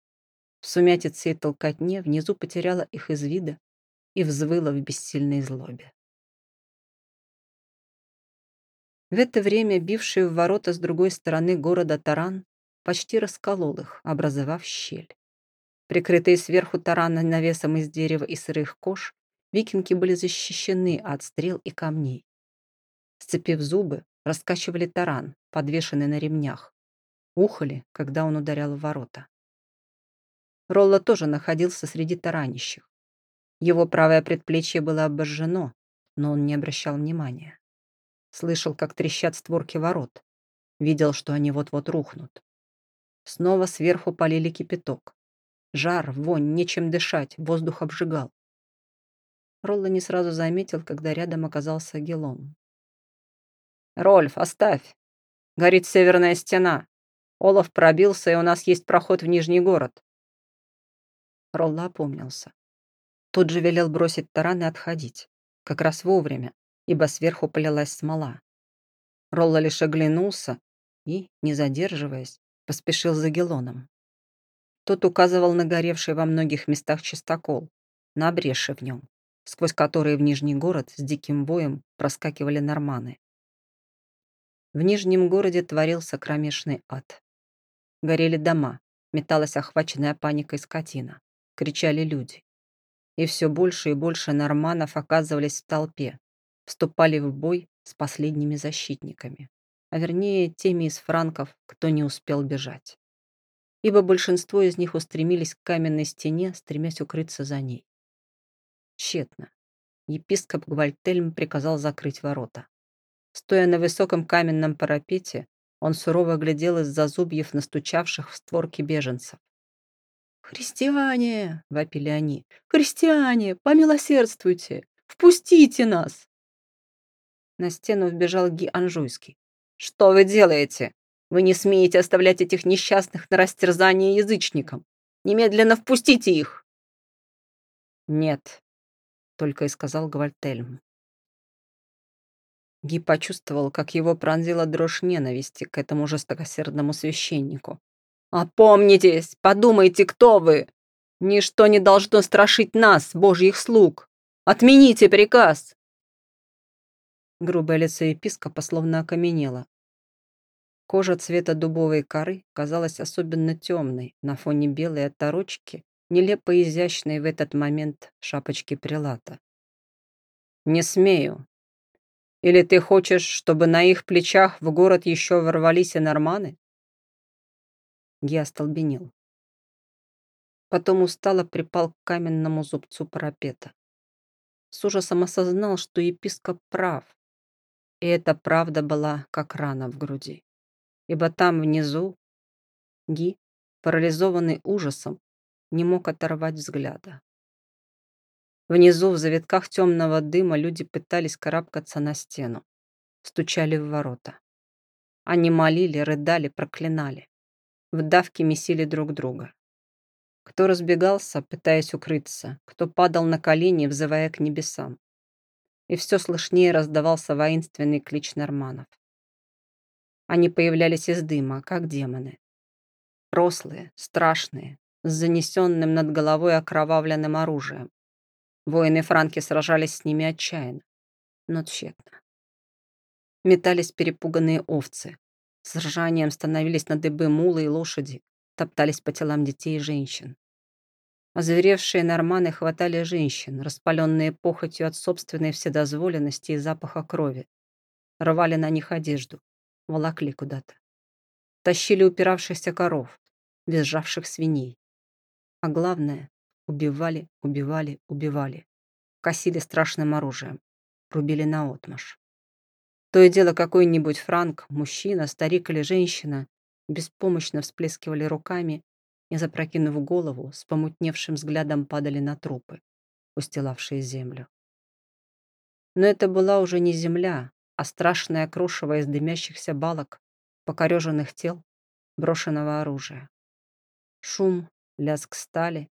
В сумятице и толкотне внизу потеряла их из вида и взвыла в бессильной злобе. В это время бивший в ворота с другой стороны города таран почти расколол их, образовав щель. Прикрытые сверху тарана навесом из дерева и сырых кож, викинги были защищены от стрел и камней. Сцепив зубы, раскачивали таран, подвешенный на ремнях. Ухали, когда он ударял в ворота. Ролла тоже находился среди таранищих. Его правое предплечье было обожжено, но он не обращал внимания. Слышал, как трещат створки ворот. Видел, что они вот-вот рухнут. Снова сверху полили кипяток. Жар, вонь, нечем дышать, воздух обжигал. Ролла не сразу заметил, когда рядом оказался Гелон. «Рольф, оставь! Горит северная стена. Олаф пробился, и у нас есть проход в Нижний город». Ролла опомнился. Тут же велел бросить таран и отходить. Как раз вовремя, ибо сверху полилась смола. Ролла лишь оглянулся и, не задерживаясь, поспешил за Гелоном. Тот указывал на горевший во многих местах чистокол, на бреши в нем, сквозь которые в Нижний город с диким боем проскакивали норманы. В Нижнем городе творился кромешный ад. Горели дома, металась охваченная паникой скотина, кричали люди. И все больше и больше норманов оказывались в толпе, вступали в бой с последними защитниками, а вернее теми из франков, кто не успел бежать ибо большинство из них устремились к каменной стене, стремясь укрыться за ней. Тщетно. Епископ Гвальтельм приказал закрыть ворота. Стоя на высоком каменном парапете, он сурово глядел из-за зубьев настучавших в створки беженцев. «Христиане!» — вопили они. «Христиане! Помилосердствуйте! Впустите нас!» На стену вбежал Ги Анжуйский. «Что вы делаете?» Вы не смеете оставлять этих несчастных на растерзание язычникам. Немедленно впустите их!» «Нет», — только и сказал Гвальтельм. Ги почувствовал, как его пронзила дрожь ненависти к этому жестокосердному священнику. «Опомнитесь! Подумайте, кто вы! Ничто не должно страшить нас, божьих слуг! Отмените приказ!» Грубое лицо епископа словно окаменело. Кожа цвета дубовой коры казалась особенно темной на фоне белой оторочки, нелепо изящной в этот момент шапочки прилата. «Не смею. Или ты хочешь, чтобы на их плечах в город еще ворвались и норманы?» Ги остолбенел. Потом устало припал к каменному зубцу парапета. С ужасом осознал, что епископ прав. И эта правда была как рана в груди. Ибо там внизу Ги, парализованный ужасом, не мог оторвать взгляда. Внизу, в завитках темного дыма, люди пытались карабкаться на стену, стучали в ворота. Они молили, рыдали, проклинали в давке месили друг друга. Кто разбегался, пытаясь укрыться, кто падал на колени, взывая к небесам. И все слышнее раздавался воинственный клич норманов. Они появлялись из дыма, как демоны. Рослые, страшные, с занесенным над головой окровавленным оружием. Воины Франки сражались с ними отчаянно, но тщетно. Метались перепуганные овцы, с ржанием становились на дыбы мулы и лошади, топтались по телам детей и женщин. Озверевшие норманы хватали женщин, распаленные похотью от собственной вседозволенности и запаха крови. Рвали на них одежду, волокли куда-то. Тащили упиравшихся коров, визжавших свиней. А главное, убивали, убивали, убивали. Косили страшным оружием, рубили наотмашь. То и дело какой-нибудь франк, мужчина, старик или женщина беспомощно всплескивали руками и, запрокинув голову, с помутневшим взглядом падали на трупы, устилавшие землю. Но это была уже не земля, а страшное крошево из дымящихся балок, покореженных тел, брошенного оружия. Шум, лязг стали,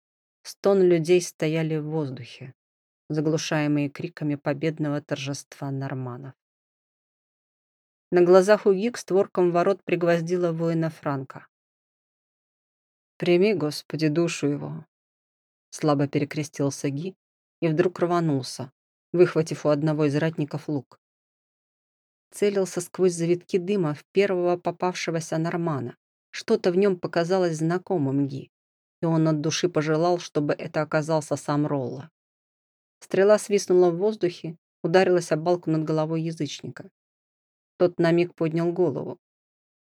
стон людей стояли в воздухе, заглушаемые криками победного торжества норманов. На глазах у Ги к створкам ворот пригвоздила воина Франка. «Прими, Господи, душу его!» Слабо перекрестился Ги и вдруг рванулся, выхватив у одного из ратников лук. Целился сквозь завитки дыма в первого попавшегося нормана. Что-то в нем показалось знакомым Ги, и он от души пожелал, чтобы это оказался сам Ролла. Стрела свистнула в воздухе, ударилась о балку над головой язычника. Тот на миг поднял голову.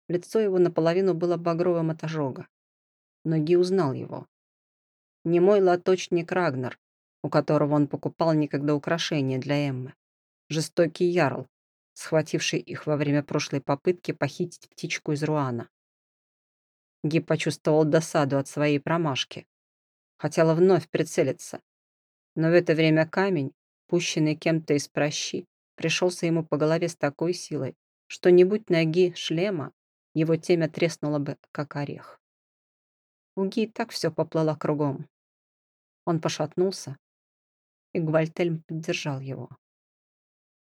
Лицо его наполовину было багровым от ожога. Но Ги узнал его. Не мой лоточник Рагнар, у которого он покупал некогда украшения для Эммы. Жестокий ярл, схвативший их во время прошлой попытки похитить птичку из Руана. Ги почувствовал досаду от своей промашки. Хотела вновь прицелиться. Но в это время камень, пущенный кем-то из прощи, пришелся ему по голове с такой силой, что не будь ноги шлема, его темя треснуло бы, как орех. У Ги так все поплыло кругом. Он пошатнулся, и Гвальтельм поддержал его.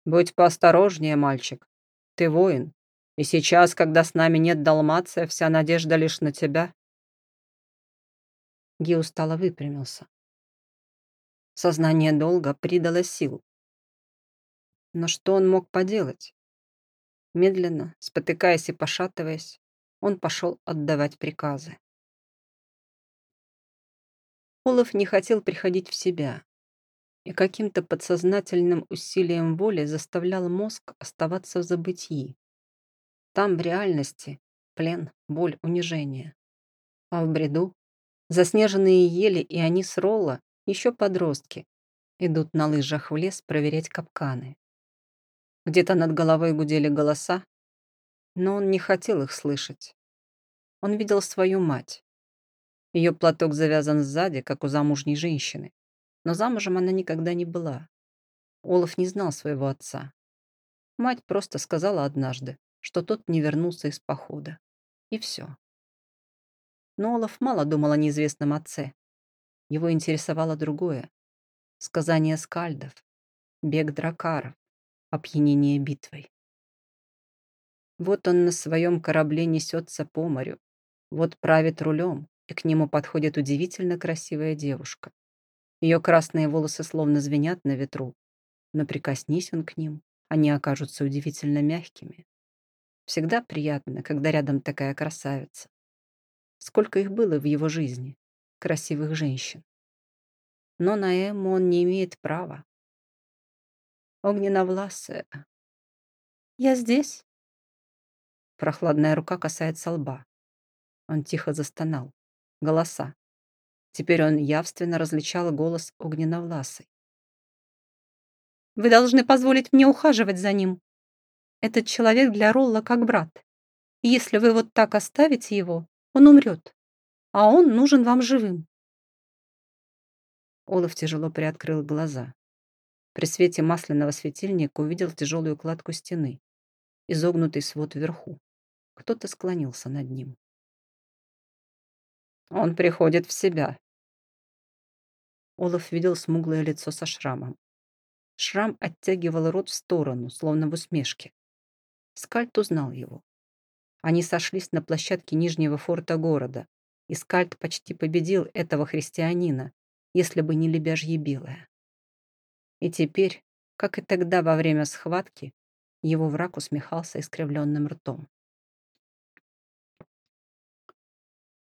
«Будь поосторожнее, мальчик. Ты воин, и сейчас, когда с нами нет Далмация, вся надежда лишь на тебя». Ги устало выпрямился. Сознание долго придало сил. Но что он мог поделать? Медленно, спотыкаясь и пошатываясь, он пошел отдавать приказы. Олаф не хотел приходить в себя и каким-то подсознательным усилием воли заставлял мозг оставаться в забытии. Там, в реальности, плен, боль, унижение. А в бреду заснеженные ели и они с Ролла, еще подростки, идут на лыжах в лес проверять капканы. Где-то над головой гудели голоса, но он не хотел их слышать. Он видел свою мать. Ее платок завязан сзади, как у замужней женщины, но замужем она никогда не была. Олаф не знал своего отца. Мать просто сказала однажды, что тот не вернулся из похода. И все. Но Олаф мало думал о неизвестном отце. Его интересовало другое. Сказание скальдов, бег дракаров, опьянение битвой. Вот он на своем корабле несется по морю, вот правит рулем, и к нему подходит удивительно красивая девушка. Ее красные волосы словно звенят на ветру, но прикоснись он к ним, они окажутся удивительно мягкими. Всегда приятно, когда рядом такая красавица. Сколько их было в его жизни, красивых женщин. Но на Эмму он не имеет права. Огненновласая. «Я здесь?» Прохладная рука касается лба. Он тихо застонал. Голоса. Теперь он явственно различал голос огненновласой. «Вы должны позволить мне ухаживать за ним. Этот человек для Ролла как брат. И если вы вот так оставите его, он умрет. А он нужен вам живым». Олаф тяжело приоткрыл глаза. При свете масляного светильника увидел тяжелую кладку стены, изогнутый свод вверху. Кто-то склонился над ним. «Он приходит в себя», Олаф видел смуглое лицо со шрамом. Шрам оттягивал рот в сторону, словно в усмешке. Скальд узнал его. Они сошлись на площадке нижнего форта города, и Скальд почти победил этого христианина, если бы не лебяжье белое. И теперь, как и тогда во время схватки, его враг усмехался искривленным ртом.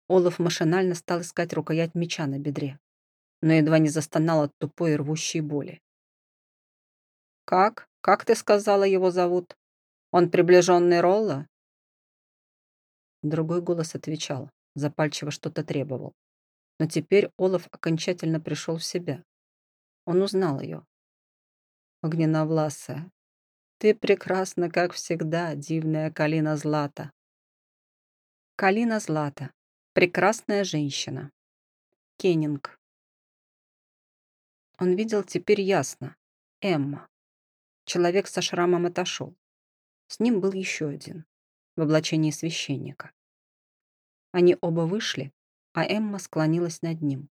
Олаф машинально стал искать рукоять меча на бедре но едва не застонал от тупой рвущей боли. «Как? Как ты сказала, его зовут? Он приближенный Ролла?» Другой голос отвечал, запальчиво что-то требовал. Но теперь Олаф окончательно пришел в себя. Он узнал ее. «Огненновласая, ты прекрасна, как всегда, дивная Калина Злата». Калина Злата. Прекрасная женщина. Кеннинг. Он видел теперь ясно. Эмма. Человек со шрамом отошел. С ним был еще один, в облачении священника. Они оба вышли, а Эмма склонилась над ним.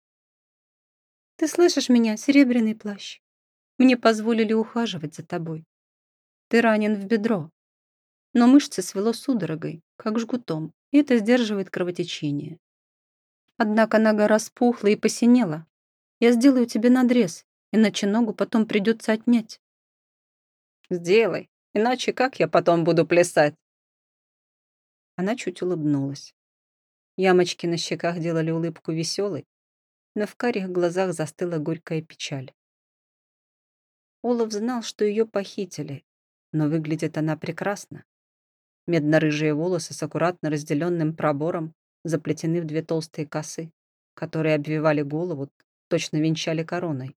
«Ты слышишь меня, серебряный плащ? Мне позволили ухаживать за тобой. Ты ранен в бедро, но мышцы свело судорогой, как жгутом, и это сдерживает кровотечение. Однако нога распухла и посинела, я сделаю тебе надрез, иначе ногу потом придется отнять. Сделай, иначе как я потом буду плясать? Она чуть улыбнулась. Ямочки на щеках делали улыбку веселой, но в карих глазах застыла горькая печаль. Олаф знал, что ее похитили, но выглядит она прекрасно. Медно-рыжие волосы с аккуратно разделенным пробором заплетены в две толстые косы, которые обвивали голову, точно венчали короной.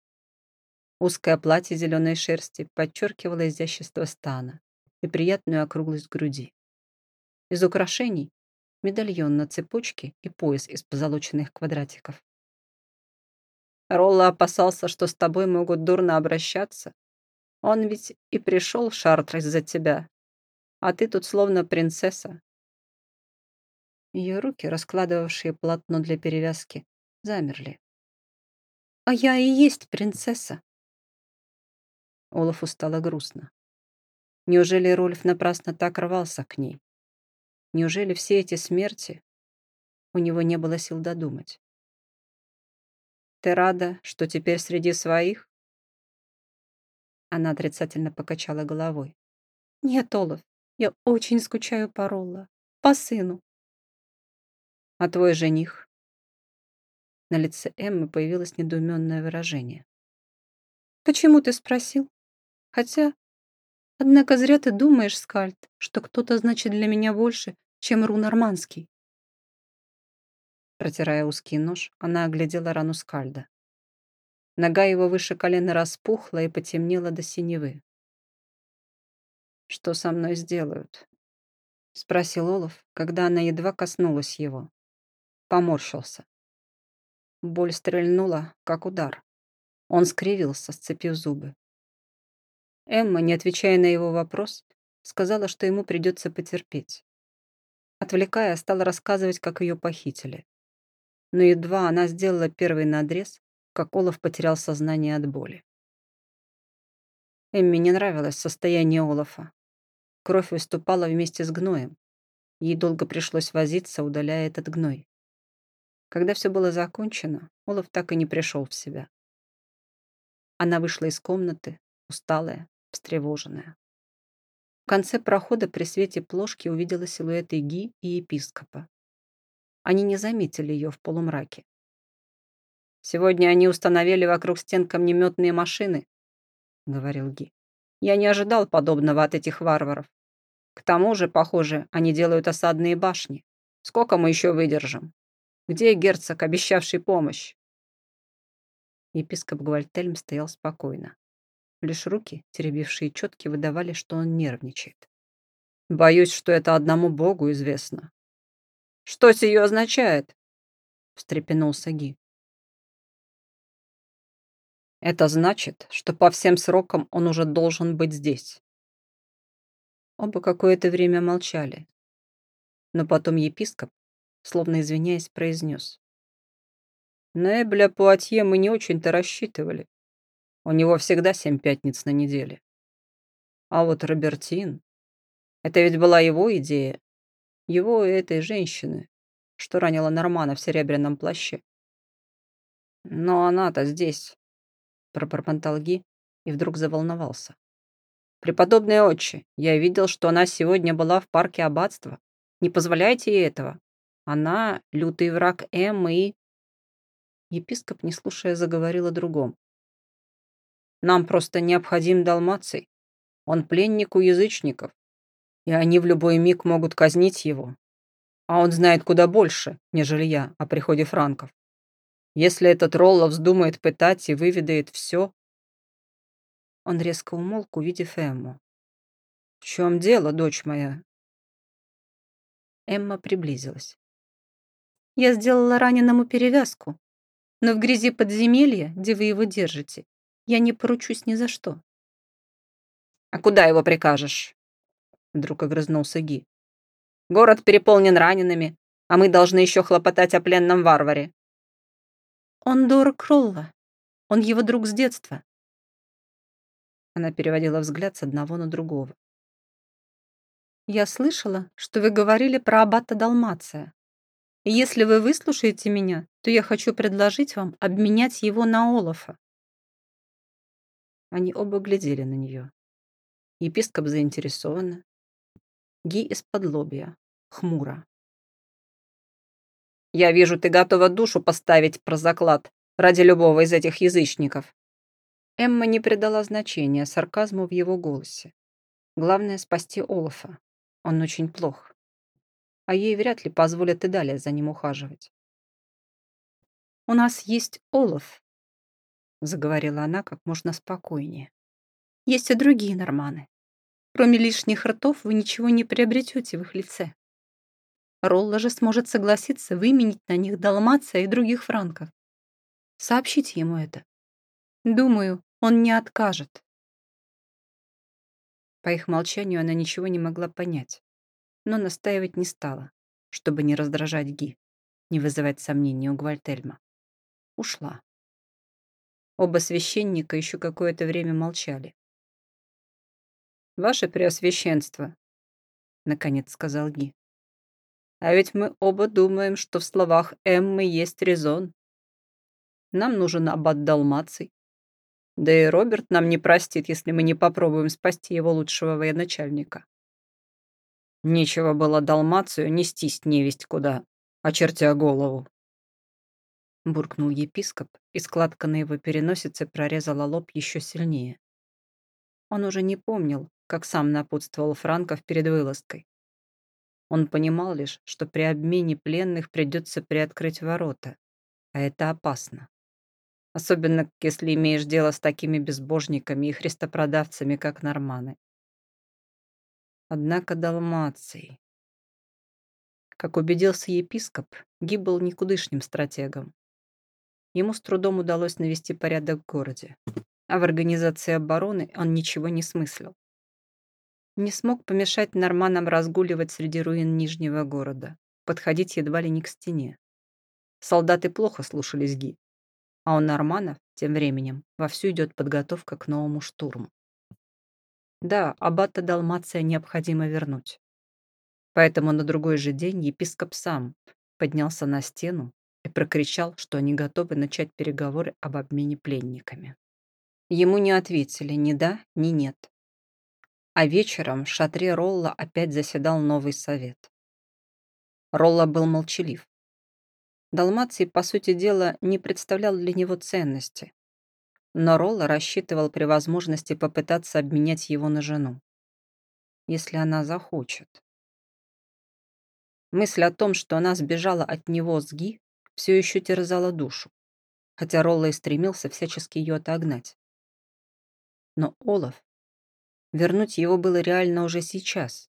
Узкое платье зеленой шерсти подчеркивало изящество стана и приятную округлость груди. Из украшений — медальон на цепочке и пояс из позолоченных квадратиков. Ролла опасался, что с тобой могут дурно обращаться. Он ведь и пришел в Шартр из-за тебя. А ты тут словно принцесса. Ее руки, раскладывавшие полотно для перевязки, замерли. А я и есть принцесса. Олафу стало грустно. Неужели Рольф напрасно так рвался к ней? Неужели все эти смерти у него не было сил додумать? Ты рада, что теперь среди своих? Она отрицательно покачала головой. Нет, Олаф, я очень скучаю по Ролла, по сыну. А твой жених? На лице Эммы появилось недоуменное выражение. «Почему ты спросил? Хотя... Однако зря ты думаешь, Скальд, что кто-то значит для меня больше, чем Ру Нормандский». Протирая узкий нож, она оглядела рану Скальда. Нога его выше колена распухла и потемнела до синевы. «Что со мной сделают?» — спросил Олаф, когда она едва коснулась его. Поморщился. Боль стрельнула, как удар. Он скривился, сцепив зубы. Эмма, не отвечая на его вопрос, сказала, что ему придется потерпеть. Отвлекая, стала рассказывать, как ее похитили. Но едва она сделала первый надрез, как Олаф потерял сознание от боли. Эмми не нравилось состояние Олафа. Кровь выступала вместе с гноем. Ей долго пришлось возиться, удаляя этот гной. Когда все было закончено, Олаф так и не пришел в себя. Она вышла из комнаты, усталая, встревоженная. В конце прохода при свете плошки увидела силуэты Ги и епископа. Они не заметили ее в полумраке. «Сегодня они установили вокруг стен камнеметные машины», — говорил Ги. «Я не ожидал подобного от этих варваров. К тому же, похоже, они делают осадные башни. Сколько мы еще выдержим? Где герцог, обещавший помощь?» Епископ Гвальтельм стоял спокойно. Лишь руки, теребившие четки, выдавали, что он нервничает. «Боюсь, что это одному Богу известно». «Что сие означает?» — встрепенулся Ги. «Это значит, что по всем срокам он уже должен быть здесь». Оба какое-то время молчали. Но потом епископ, словно извиняясь, произнес. На Эбля Пуатье мы не очень-то рассчитывали. У него всегда семь пятниц на неделе. А вот Робертин... Это ведь была его идея. Его и этой женщины, что ранила Нормана в серебряном плаще. Но она-то здесь, пробормотал Ги и вдруг заволновался. Преподобный отче, я видел, что она сегодня была в парке аббатства. Не позволяйте ей этого. Она — лютый враг Эммы и... Епископ, не слушая, заговорил о другом. «Нам просто необходим Далмаций. Он пленник у язычников, и они в любой миг могут казнить его. А он знает куда больше, нежели я, о приходе франков. Если этот Ролло вздумает пытать и выведает все...» Он резко умолк, увидев Эмму. «В чем дело, дочь моя?» Эмма приблизилась. «Я сделала раненому перевязку», но в грязи подземелья, где вы его держите, я не поручусь ни за что. «А куда его прикажешь?» Вдруг огрызнулся Ги. «Город переполнен ранеными, а мы должны еще хлопотать о пленном варваре». «Он дорог Ролла. Он его друг с детства». Она переводила взгляд с одного на другого. «Я слышала, что вы говорили про аббата Далмация. И если вы выслушаете меня, то я хочу предложить вам обменять его на Олафа. Они оба глядели на нее. Епископ заинтересованно. Ги из-под лобья, хмуро. «Я вижу, ты готова душу поставить про заклад ради любого из этих язычников». Эмма не придала значения сарказму в его голосе. Главное — спасти Олафа. Он очень плох. А ей вряд ли позволят и далее за ним ухаживать. «У нас есть Олаф», — заговорила она как можно спокойнее. «Есть и другие норманы. Кроме лишних ртов вы ничего не приобретете в их лице. Ролла же сможет согласиться выменить на них Далмация и других франков. Сообщите ему это. Думаю, он не откажет». По их молчанию она ничего не могла понять, но настаивать не стала, чтобы не раздражать Ги, не вызывать сомнений у Гвальтельма ушла. Оба священника еще какое-то время молчали. «Ваше Преосвященство», — наконец сказал Ги. «А ведь мы оба думаем, что в словах Эммы есть резон. Нам нужен аббат Далмаций. Да и Роберт нам не простит, если мы не попробуем спасти его лучшего военачальника. Нечего было Далмацию нестись невесть куда, очертя голову буркнул епископ, и складка на его переносице прорезала лоб еще сильнее. Он уже не помнил, как сам напутствовал франков перед вылазкой. Он понимал лишь, что при обмене пленных придется приоткрыть ворота, а это опасно. Особенно, если имеешь дело с такими безбожниками и христопродавцами, как норманы. Однако Далмаций... Как убедился епископ, Ги был никудышним стратегом. Ему с трудом удалось навести порядок в городе, а в организации обороны он ничего не смыслил. Не смог помешать норманам разгуливать среди руин Нижнего города, подходить едва ли не к стене. Солдаты плохо слушались Ги, а у норманов тем временем вовсю идет подготовка к новому штурму. Да, аббата Далмация необходимо вернуть. Поэтому на другой же день епископ сам поднялся на стену и прокричал, что они готовы начать переговоры об обмене пленниками. Ему не ответили ни да, ни нет. А вечером в шатре Ролла опять заседал новый совет. Ролла был молчалив. Далмаций, по сути дела, не представлял для него ценности, но Ролла рассчитывал при возможности попытаться обменять его на жену, если она захочет. Мысль о том, что она сбежала от него с Ги, все еще терзала душу, хотя Ролла и стремился всячески ее отогнать. Но Олаф, вернуть его было реально уже сейчас.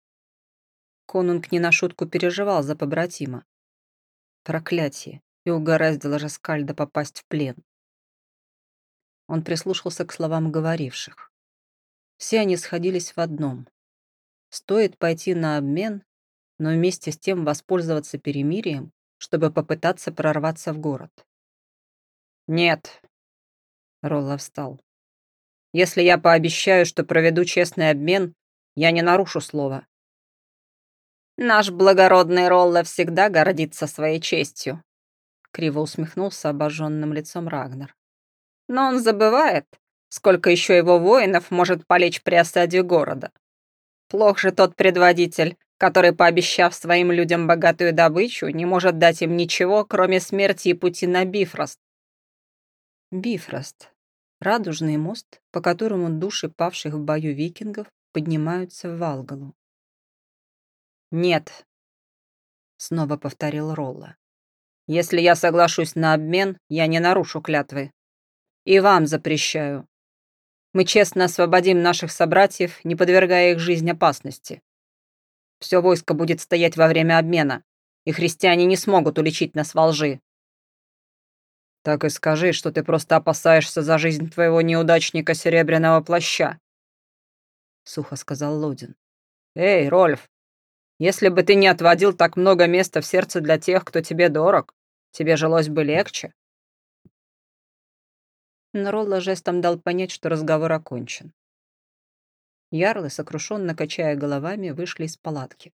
Конунг не на шутку переживал за побратима. Проклятие, и угораздило же Скальда попасть в плен. Он прислушался к словам говоривших. Все они сходились в одном. Стоит пойти на обмен, но вместе с тем воспользоваться перемирием, чтобы попытаться прорваться в город. «Нет», — Ролла встал. «Если я пообещаю, что проведу честный обмен, я не нарушу слова». «Наш благородный Ролла всегда гордится своей честью», — криво усмехнулся обожженным лицом Рагнар. «Но он забывает, сколько еще его воинов может полечь при осаде города. Плох же тот предводитель, который, пообещав своим людям богатую добычу, не может дать им ничего, кроме смерти и пути на Бифрост. Бифрост. Радужный мост, по которому души павших в бою викингов поднимаются в Валгалу. «Нет», — снова повторил Ролла. «Если я соглашусь на обмен, я не нарушу клятвы. И вам запрещаю. Мы честно освободим наших собратьев, не подвергая их жизнь опасности. Все войско будет стоять во время обмена, и христиане не смогут уличить нас во лжи. Так и скажи, что ты просто опасаешься за жизнь твоего неудачника серебряного плаща. Сухо сказал Лодин. Эй, Рольф, если бы ты не отводил так много места в сердце для тех, кто тебе дорог, тебе жилось бы легче. Но Ролла жестом дал понять, что разговор окончен. Ярлы, сокрушенно качая головами, вышли из палатки.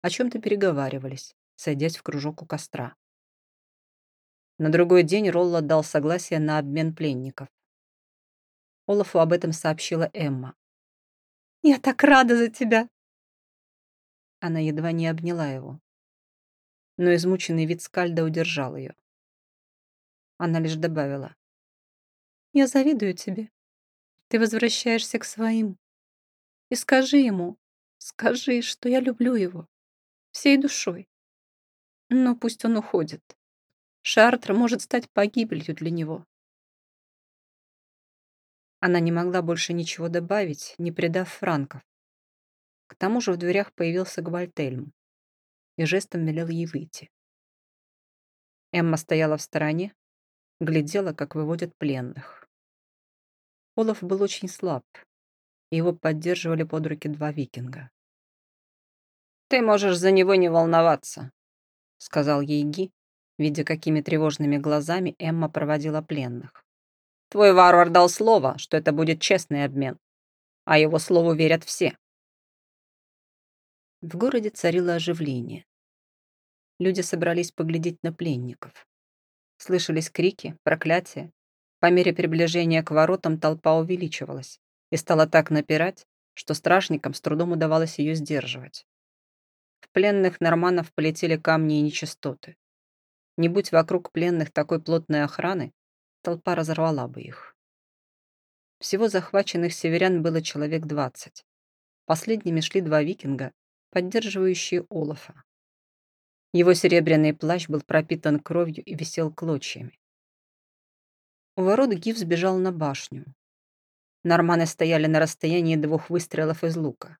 О чем-то переговаривались, садясь в кружок у костра. На другой день Ролла дал согласие на обмен пленников. Олафу об этом сообщила Эмма. «Я так рада за тебя!» Она едва не обняла его. Но измученный вид Скальда удержал ее. Она лишь добавила. «Я завидую тебе. Ты возвращаешься к своим. И скажи ему, скажи, что я люблю его. Всей душой. Но пусть он уходит. Шартра может стать погибелью для него. Она не могла больше ничего добавить, не предав франков. К тому же в дверях появился Гвальтельм и жестом велел ей выйти. Эмма стояла в стороне, глядела, как выводят пленных. Олаф был очень слаб, и его поддерживали под руки два викинга. «Ты можешь за него не волноваться», — сказал ей Ги, видя, какими тревожными глазами Эмма проводила пленных. «Твой варвар дал слово, что это будет честный обмен, а его слову верят все». В городе царило оживление. Люди собрались поглядеть на пленников. Слышались крики, проклятия, по мере приближения к воротам толпа увеличивалась и стала так напирать, что стражникам с трудом удавалось ее сдерживать. В пленных норманов полетели камни и нечистоты. Не будь вокруг пленных такой плотной охраны, толпа разорвала бы их. Всего захваченных северян было человек двадцать. Последними шли два викинга, поддерживающие Олафа. Его серебряный плащ был пропитан кровью и висел клочьями. У ворот Гив сбежал на башню. Норманы стояли на расстоянии двух выстрелов из лука.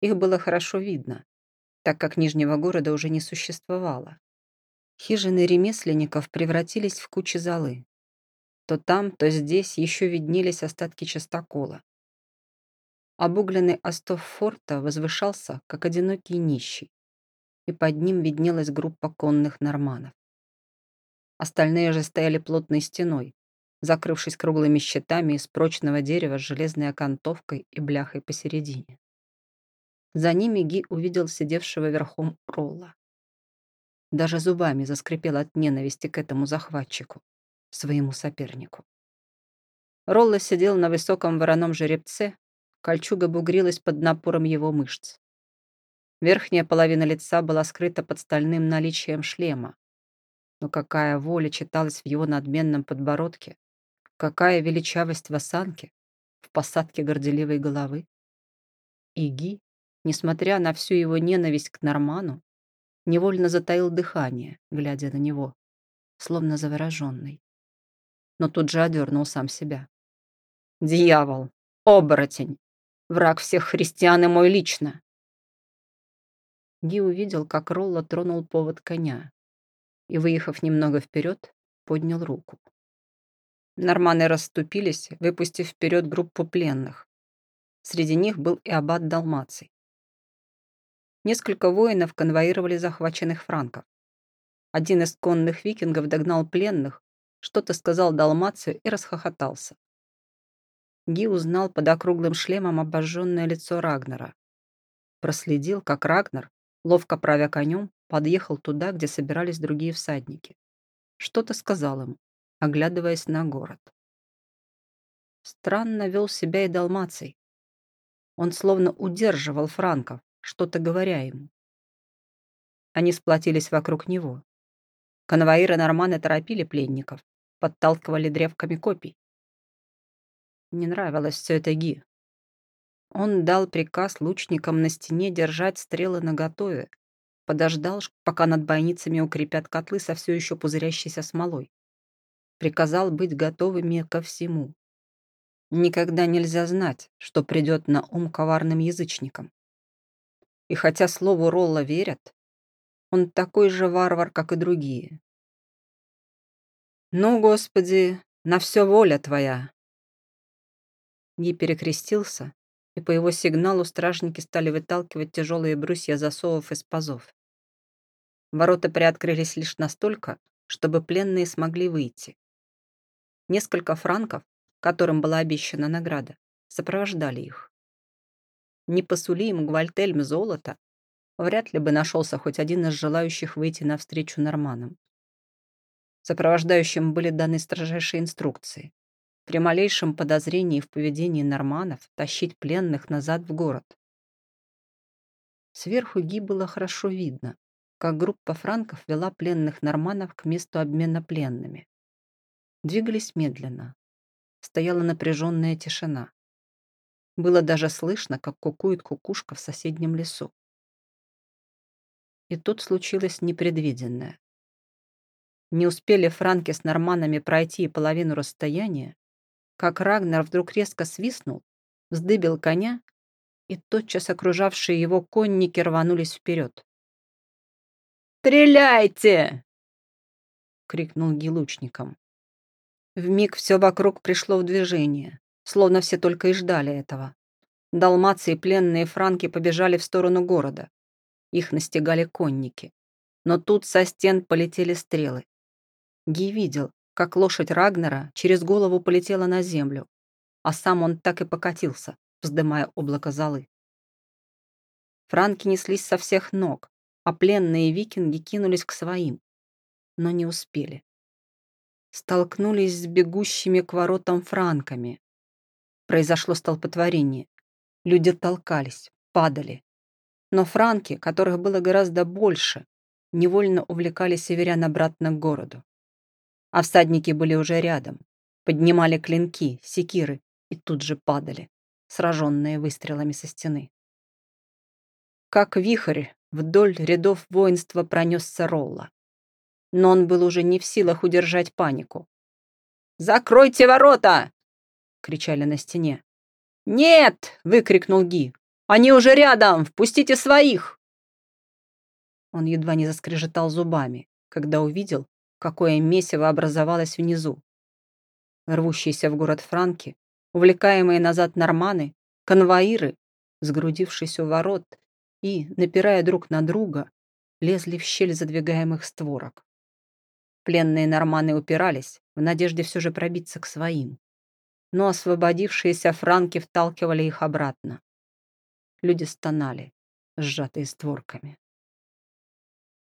Их было хорошо видно, так как Нижнего города уже не существовало. Хижины ремесленников превратились в кучи золы. То там, то здесь еще виднелись остатки частокола. Обугленный остов форта возвышался, как одинокий нищий, и под ним виднелась группа конных норманов. Остальные же стояли плотной стеной, закрывшись круглыми щитами из прочного дерева с железной окантовкой и бляхой посередине. За ними Ги увидел сидевшего верхом Ролла. Даже зубами заскрипел от ненависти к этому захватчику, своему сопернику. Ролла сидел на высоком вороном жеребце, кольчуга бугрилась под напором его мышц. Верхняя половина лица была скрыта под стальным наличием шлема. Но какая воля читалась в его надменном подбородке, какая величавость в осанке, в посадке горделивой головы. Иги, несмотря на всю его ненависть к Норману, невольно затаил дыхание, глядя на него, словно завороженный. Но тут же одернул сам себя. «Дьявол! Оборотень! Враг всех христиан и мой лично!» Ги увидел, как Ролла тронул повод коня и, выехав немного вперед, поднял руку. Норманы расступились, выпустив вперед группу пленных. Среди них был и аббат Далмаций. Несколько воинов конвоировали захваченных франков. Один из конных викингов догнал пленных, что-то сказал Далмацию и расхохотался. Ги узнал под округлым шлемом обожженное лицо Рагнера. Проследил, как Рагнер, ловко правя конем, подъехал туда, где собирались другие всадники. Что-то сказал им, оглядываясь на город. Странно вел себя и Далмаций. Он словно удерживал франков, что-то говоря ему. Они сплотились вокруг него. Конвоиры норманы торопили пленников, подталкивали древками копий. Не нравилось все это Ги. Он дал приказ лучникам на стене держать стрелы наготове, подождал, пока над бойницами укрепят котлы со все еще пузырящейся смолой. Приказал быть готовыми ко всему. Никогда нельзя знать, что придет на ум коварным язычникам. И хотя слову Ролла верят, он такой же варвар, как и другие. «Ну, Господи, на все воля Твоя!» Ги перекрестился, и по его сигналу стражники стали выталкивать тяжелые брусья засовов из пазов. Ворота приоткрылись лишь настолько, чтобы пленные смогли выйти. Несколько франков, которым была обещана награда, сопровождали их. Не посули им Гвальтельм золото, вряд ли бы нашелся хоть один из желающих выйти навстречу норманам. Сопровождающим были даны строжайшие инструкции при малейшем подозрении в поведении норманов тащить пленных назад в город. Сверху Ги было хорошо видно, как группа франков вела пленных норманов к месту обмена пленными. Двигались медленно. Стояла напряженная тишина. Было даже слышно, как кукует кукушка в соседнем лесу. И тут случилось непредвиденное. Не успели франки с норманами пройти половину расстояния, как Рагнар вдруг резко свистнул, вздыбил коня, и тотчас окружавшие его конники рванулись вперед. «Стреляйте!» — крикнул Ги лучникам. Вмиг все вокруг пришло в движение, словно все только и ждали этого. Далмации пленные франки побежали в сторону города. Их настигали конники. Но тут со стен полетели стрелы. Ги видел, как лошадь Рагнера через голову полетела на землю, а сам он так и покатился, вздымая облако золы. Франки неслись со всех ног, а пленные викинги кинулись к своим, но не успели. Столкнулись с бегущими к воротам франками. Произошло столпотворение. Люди толкались, падали. Но франки, которых было гораздо больше, невольно увлекали северян обратно к городу а всадники были уже рядом, поднимали клинки, секиры и тут же падали, сраженные выстрелами со стены. Как вихрь вдоль рядов воинства пронесся Ролла. Но он был уже не в силах удержать панику. «Закройте ворота!» — кричали на стене. «Нет!» — выкрикнул Ги. «Они уже рядом! Впустите своих!» Он едва не заскрежетал зубами, когда увидел, какое месиво образовалось внизу. Рвущиеся в город франки, увлекаемые назад норманы, конвоиры, сгрудившись у ворот и, напирая друг на друга, лезли в щель задвигаемых створок. Пленные норманы упирались, в надежде все же пробиться к своим. Но освободившиеся франки вталкивали их обратно. Люди стонали, сжатые створками.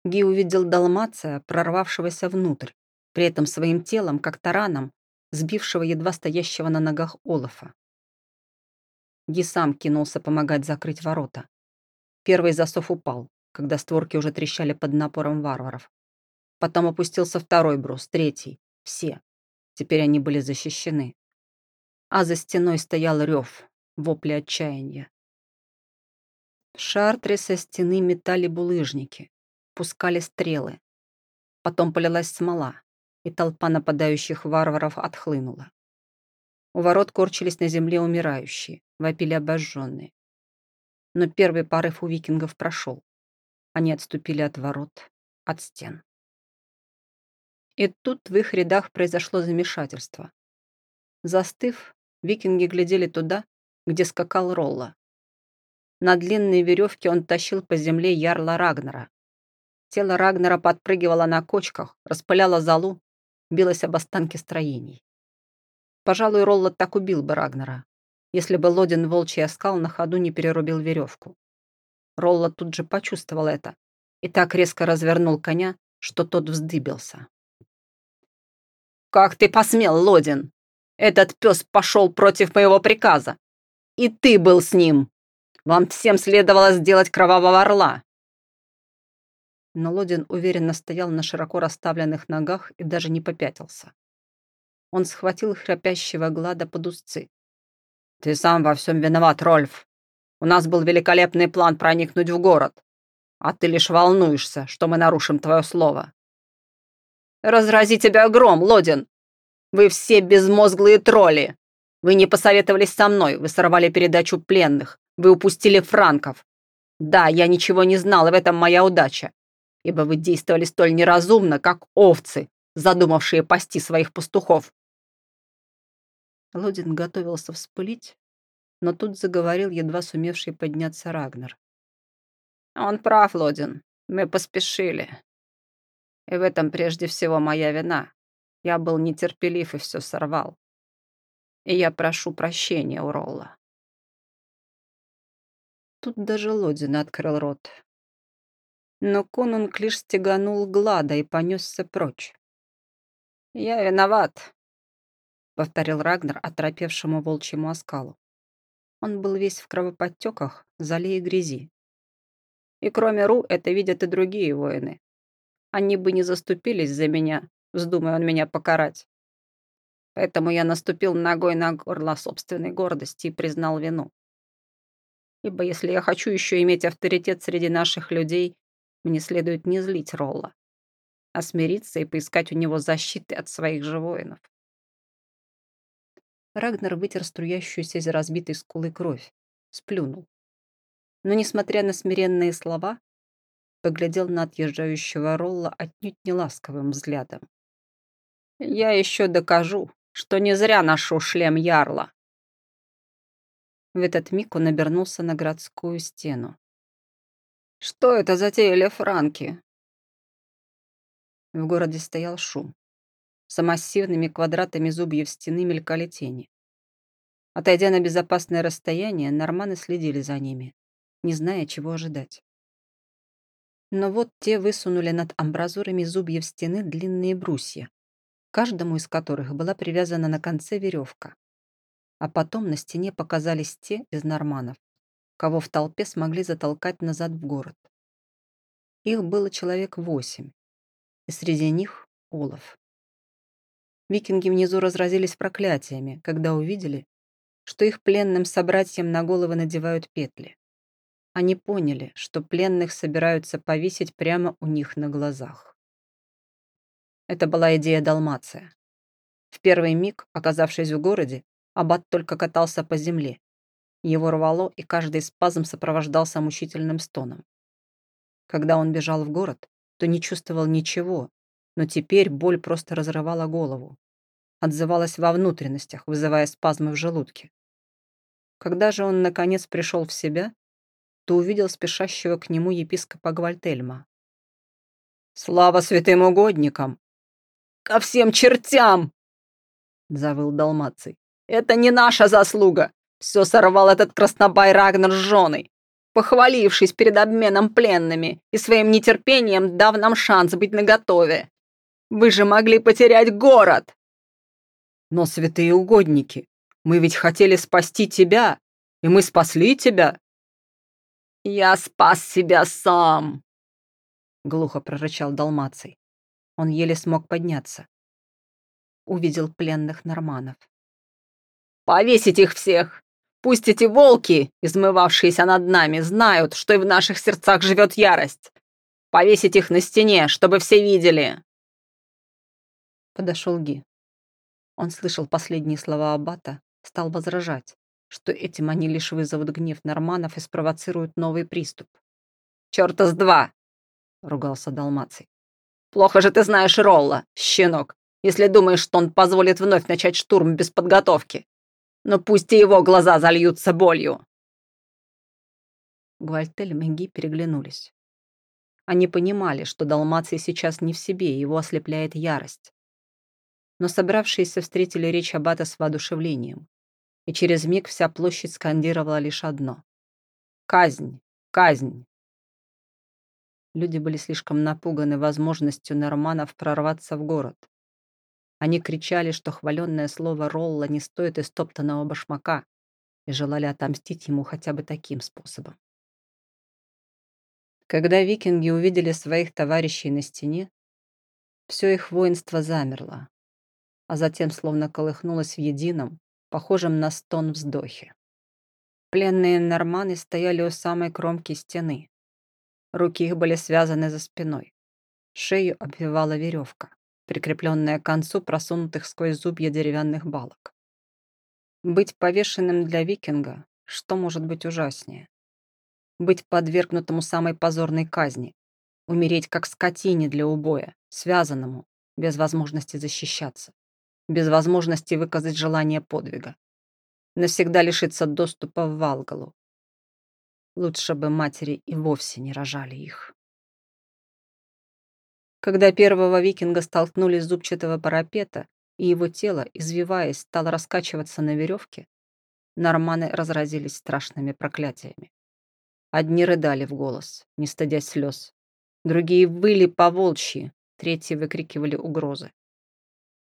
Ги увидел Далмация, прорвавшегося внутрь, при этом своим телом, как тараном, сбившего едва стоящего на ногах Олафа. Ги сам кинулся помогать закрыть ворота. Первый засов упал, когда створки уже трещали под напором варваров. Потом опустился второй брус, третий. Все. Теперь они были защищены. А за стеной стоял рев, вопли отчаяния. В шартре со стены метали булыжники, пускали стрелы. Потом полилась смола, и толпа нападающих варваров отхлынула. У ворот корчились на земле умирающие, вопили обожженные. Но первый порыв у викингов прошел. Они отступили от ворот, от стен. И тут в их рядах произошло замешательство. Застыв, викинги глядели туда, где скакал Ролла. На длинной веревке он тащил по земле ярла Рагнера. Тело Рагнера подпрыгивало на кочках, распыляло залу, билось об останки строений. Пожалуй, Ролла так убил бы Рагнера, если бы Лодин волчий оскал на ходу не перерубил веревку. Ролла тут же почувствовал это и так резко развернул коня, что тот вздыбился. «Как ты посмел, Лодин? Этот пес пошел против моего приказа. И ты был с ним. Вам всем следовало сделать кровавого орла». Но Лодин уверенно стоял на широко расставленных ногах и даже не попятился. Он схватил храпящего Глада под узцы. «Ты сам во всем виноват, Рольф. У нас был великолепный план проникнуть в город, а ты лишь волнуешься, что мы нарушим твое слово». «Разрази тебя гром, Лодин! Вы все безмозглые тролли! Вы не посоветовались со мной, вы сорвали передачу пленных, вы упустили франков. Да, я ничего не знал, и в этом моя удача, ибо вы действовали столь неразумно, как овцы, задумавшие пасти своих пастухов. Лодин готовился вспылить, но тут заговорил едва сумевший подняться Рагнар. «Он прав, Лодин. Мы поспешили. И в этом прежде всего моя вина. Я был нетерпелив и все сорвал. И я прошу прощения у Ролла». Тут даже Лодин открыл рот. Но конунг лишь стеганул Глада и понесся прочь. «Я виноват», повторил Рагнар оторопевшему волчьему оскалу. Он был весь в кровоподтеках, зале и грязи. И кроме Ру это видят и другие воины. Они бы не заступились за меня, вздумая он меня покарать. Поэтому я наступил ногой на горло собственной гордости и признал вину. Ибо если я хочу еще иметь авторитет среди наших людей, мне следует не злить Ролла, а смириться и поискать у него защиты от своих же воинов. Рагнар вытер струящуюся из разбитой скулы кровь, сплюнул. Но, несмотря на смиренные слова, поглядел на отъезжающего Ролла отнюдь не ласковым взглядом. «Я еще докажу, что не зря ношу шлем Ярла!» В этот миг он обернулся на городскую стену. «Что это затеяли франки?» В городе стоял шум. За массивными квадратами зубьев стены мелькали тени. Отойдя на безопасное расстояние, норманы следили за ними, не зная, чего ожидать. Но вот те высунули над амбразурами зубьев стены длинные брусья, каждому из которых была привязана на конце веревка. А потом на стене показались те из норманов, кого в толпе смогли затолкать назад в город. Их было человек восемь, и среди них Олаф. Викинги внизу разразились проклятиями, когда увидели, что их пленным собратьям на головы надевают петли. Они поняли, что пленных собираются повесить прямо у них на глазах. Это была идея Далмация. В первый миг, оказавшись в городе, Аббат только катался по земле. Его рвало, и каждый спазм сопровождался мучительным стоном. Когда он бежал в город, то не чувствовал ничего, но теперь боль просто разрывала голову. Отзывалась во внутренностях, вызывая спазмы в желудке. Когда же он, наконец, пришел в себя, то увидел спешащего к нему епископа Гвальтельма. «Слава святым угодникам!» ко всем чертям!» Завыл Далмаций. «Это не наша заслуга. Все сорвал этот краснобай Рагнар с женой, похвалившись перед обменом пленными и своим нетерпением дав нам шанс быть наготове. Вы же могли потерять город!» «Но, святые угодники, мы ведь хотели спасти тебя, и мы спасли тебя!» «Я спас себя сам!» Глухо прорычал Далмаций. Он еле смог подняться. Увидел пленных норманов. «Повесить их всех! Пусть эти волки, измывавшиеся над нами, знают, что и в наших сердцах живет ярость! Повесить их на стене, чтобы все видели!» Подошел Ги. Он слышал последние слова Аббата, стал возражать что этим они лишь вызовут гнев норманов и спровоцируют новый приступ. «Чёрта с два!» — ругался Далмаций. «Плохо же ты знаешь Ролла, щенок, если думаешь, что он позволит вновь начать штурм без подготовки. Но пусть и его глаза зальются болью!» Гвальтель и Менги переглянулись. Они понимали, что Далмаций сейчас не в себе, его ослепляет ярость. Но собравшиеся встретили речь Аббата с воодушевлением и через миг вся площадь скандировала лишь одно. «Казнь! Казнь!» Люди были слишком напуганы возможностью норманов прорваться в город. Они кричали, что хваленное слово Ролла не стоит истоптанного башмака, и желали отомстить ему хотя бы таким способом. Когда викинги увидели своих товарищей на стене, все их воинство замерло, а затем словно колыхнулось в едином, похожем на стон вздохе. Пленные норманы стояли у самой кромки стены. Руки их были связаны за спиной. Шею обвивала веревка, прикрепленная к концу просунутых сквозь зубья деревянных балок. Быть повешенным для викинга, что может быть ужаснее? Быть подвергнутому самой позорной казни, умереть как скотине для убоя, связанному, без возможности защищаться без возможности выказать желание подвига. Навсегда лишиться доступа в Валгалу. Лучше бы матери и вовсе не рожали их. Когда первого викинга столкнули с зубчатого парапета, и его тело, извиваясь, стало раскачиваться на веревке, норманы разразились страшными проклятиями. Одни рыдали в голос, не стыдясь слез. Другие выли по волчьи, третьи выкрикивали угрозы.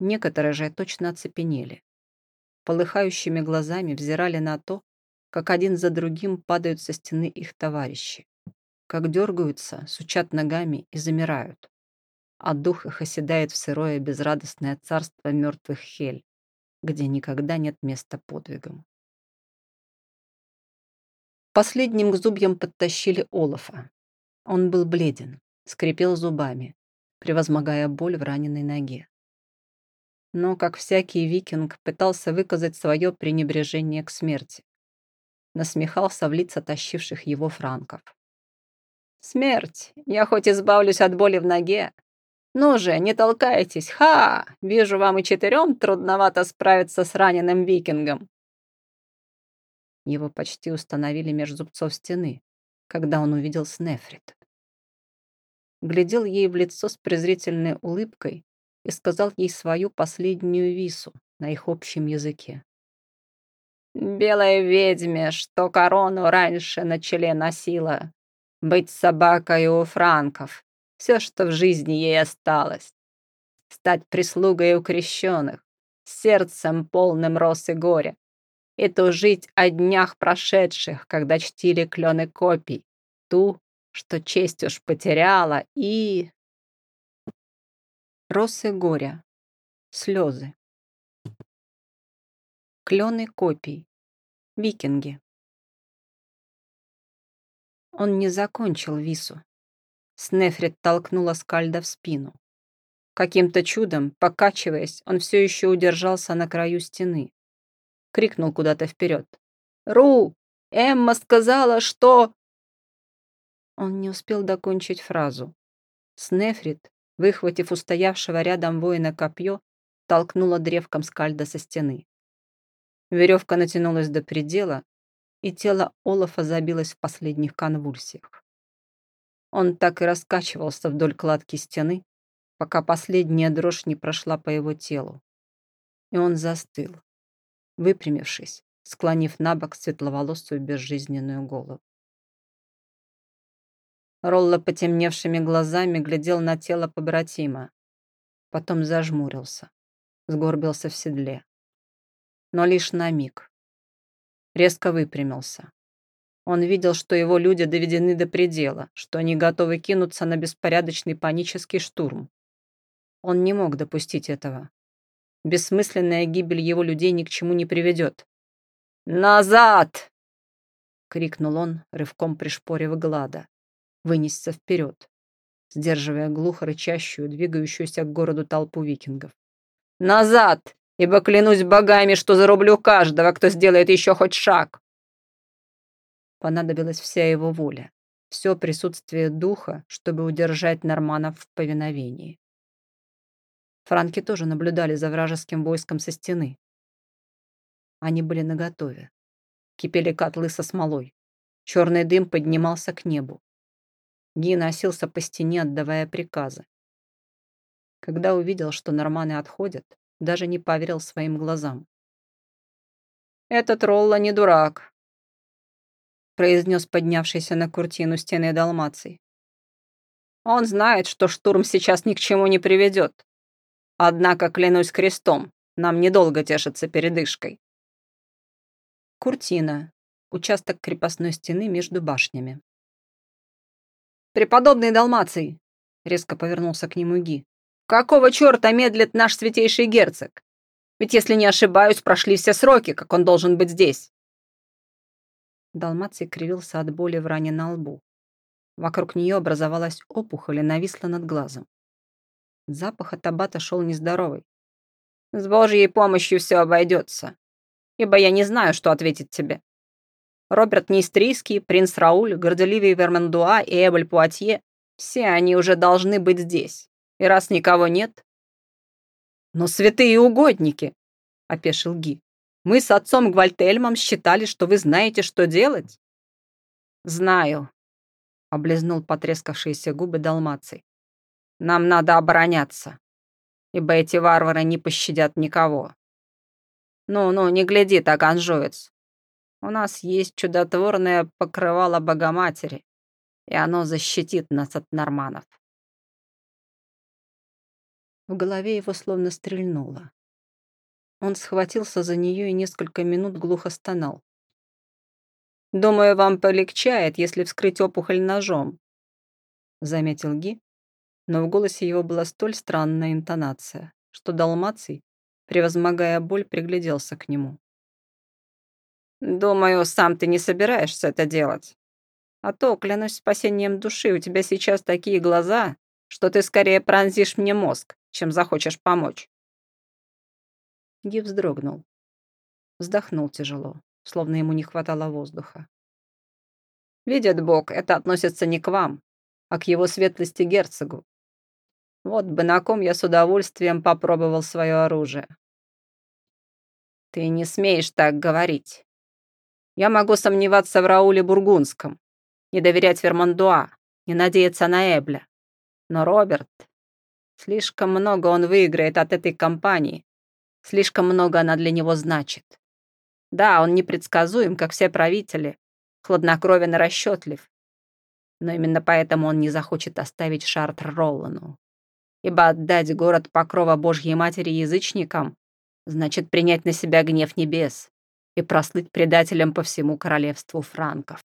Некоторые же точно оцепенели. Полыхающими глазами взирали на то, как один за другим падают со стены их товарищи, как дергаются, сучат ногами и замирают, а дух их оседает в сырое безрадостное царство мертвых хель, где никогда нет места подвигам. Последним к зубьям подтащили Олафа. Он был бледен, скрипел зубами, превозмогая боль в раненой ноге но, как всякий викинг, пытался выказать свое пренебрежение к смерти. Насмехался в лица тащивших его франков. «Смерть! Я хоть избавлюсь от боли в ноге. Ну же, не толкайтесь! Ха! Вижу, вам и четырем трудновато справиться с раненым викингом!» Его почти установили меж зубцов стены, когда он увидел Снефрит. Глядел ей в лицо с презрительной улыбкой, и сказал ей свою последнюю вису на их общем языке. «Белой ведьме, что корону раньше на челе носила, быть собакой у франков, все, что в жизни ей осталось, стать прислугой у крещенных, сердцем полным роз и горя, и тужить о днях прошедших, когда чтили клены копий, ту, что честь уж потеряла, и... Росы горя. Слезы. Клены копий. Викинги. Он не закончил вису. Снефрит толкнула Скальда в спину. Каким-то чудом, покачиваясь, он все еще удержался на краю стены. Крикнул куда-то вперед. «Ру! Эмма сказала, что...» Он не успел докончить фразу. Снефрит, выхватив устоявшего рядом воина копье, толкнула древком скальда со стены. Веревка натянулась до предела, и тело Олафа забилось в последних конвульсиях. Он так и раскачивался вдоль кладки стены, пока последняя дрожь не прошла по его телу. И он застыл, выпрямившись, склонив на бок светловолосую безжизненную голову. Ролло потемневшими глазами глядел на тело побратима, потом зажмурился, сгорбился в седле. Но лишь на миг. Резко выпрямился. Он видел, что его люди доведены до предела, что они готовы кинуться на беспорядочный панический штурм. Он не мог допустить этого. Бессмысленная гибель его людей ни к чему не приведет. «Назад!» — крикнул он, рывком пришпорив Глада. Вынесся вперед, сдерживая глухо рычащую, двигающуюся к городу толпу викингов. «Назад! Ибо клянусь богами, что зарублю каждого, кто сделает еще хоть шаг!» Понадобилась вся его воля, все присутствие духа, чтобы удержать норманов в повиновении. Франки тоже наблюдали за вражеским войском со стены. Они были наготове. Кипели котлы со смолой. Черный дым поднимался к небу. Ги носился по стене, отдавая приказы. Когда увидел, что норманы отходят, даже не поверил своим глазам. «Этот Ролла не дурак», произнес поднявшийся на куртину стены Далмаций. «Он знает, что штурм сейчас ни к чему не приведет. Однако, клянусь крестом, нам недолго тешится передышкой». Куртина. Участок крепостной стены между башнями. «Преподобный Далмаций!» — резко повернулся к нему Ги. «Какого черта медлит наш святейший герцог? Ведь, если не ошибаюсь, прошли все сроки, как он должен быть здесь». Далмаций кривился от боли в ране на лбу. Вокруг нее образовалась опухоль и нависла над глазом. Запах от абата шел нездоровый. «С Божьей помощью все обойдется ибо я не знаю, что ответить тебе. Роберт Нейстрийский, принц Рауль, горделивый Вермандуа и Эбель Пуатье — все они уже должны быть здесь. И раз никого нет... «Но святые угодники!» — опешил Ги. «Мы с отцом Гвальтельмом считали, что вы знаете, что делать». «Знаю», — облизнул потрескавшиеся губы Далмаций. «Нам надо обороняться, ибо эти варвары не пощадят никого. «Ну-ну, не гляди так, анжуец. У нас есть чудотворное покрывало Богоматери, и оно защитит нас от норманов». В голове его словно стрельнуло. Он схватился за нее и несколько минут глухо стонал. «Думаю, вам полегчает, если вскрыть опухоль ножом», — заметил Ги, но в голосе его была столь странная интонация, что Далмаций превозмогая боль, пригляделся к нему. «Думаю, сам ты не собираешься это делать. А то, клянусь спасением души, у тебя сейчас такие глаза, что ты скорее пронзишь мне мозг, чем захочешь помочь». Ги вздрогнул. Вздохнул тяжело, словно ему не хватало воздуха. «Видит Бог, это относится не к вам, а к его светлости герцогу. Вот бы на ком я с удовольствием попробовал свое оружие. Ты не смеешь так говорить. Я могу сомневаться в Рауле Бургундском, не доверять Вермандуа, не надеяться на Эбля. Но Роберт... Слишком много он выиграет от этой компании. Слишком много она для него значит. Да, он непредсказуем, как все правители, хладнокровен и расчетлив. Но именно поэтому он не захочет оставить Шартр Роллану. Ибо отдать город покрова Божьей Матери язычникам значит принять на себя гнев небес и прослыть предателем по всему королевству франков.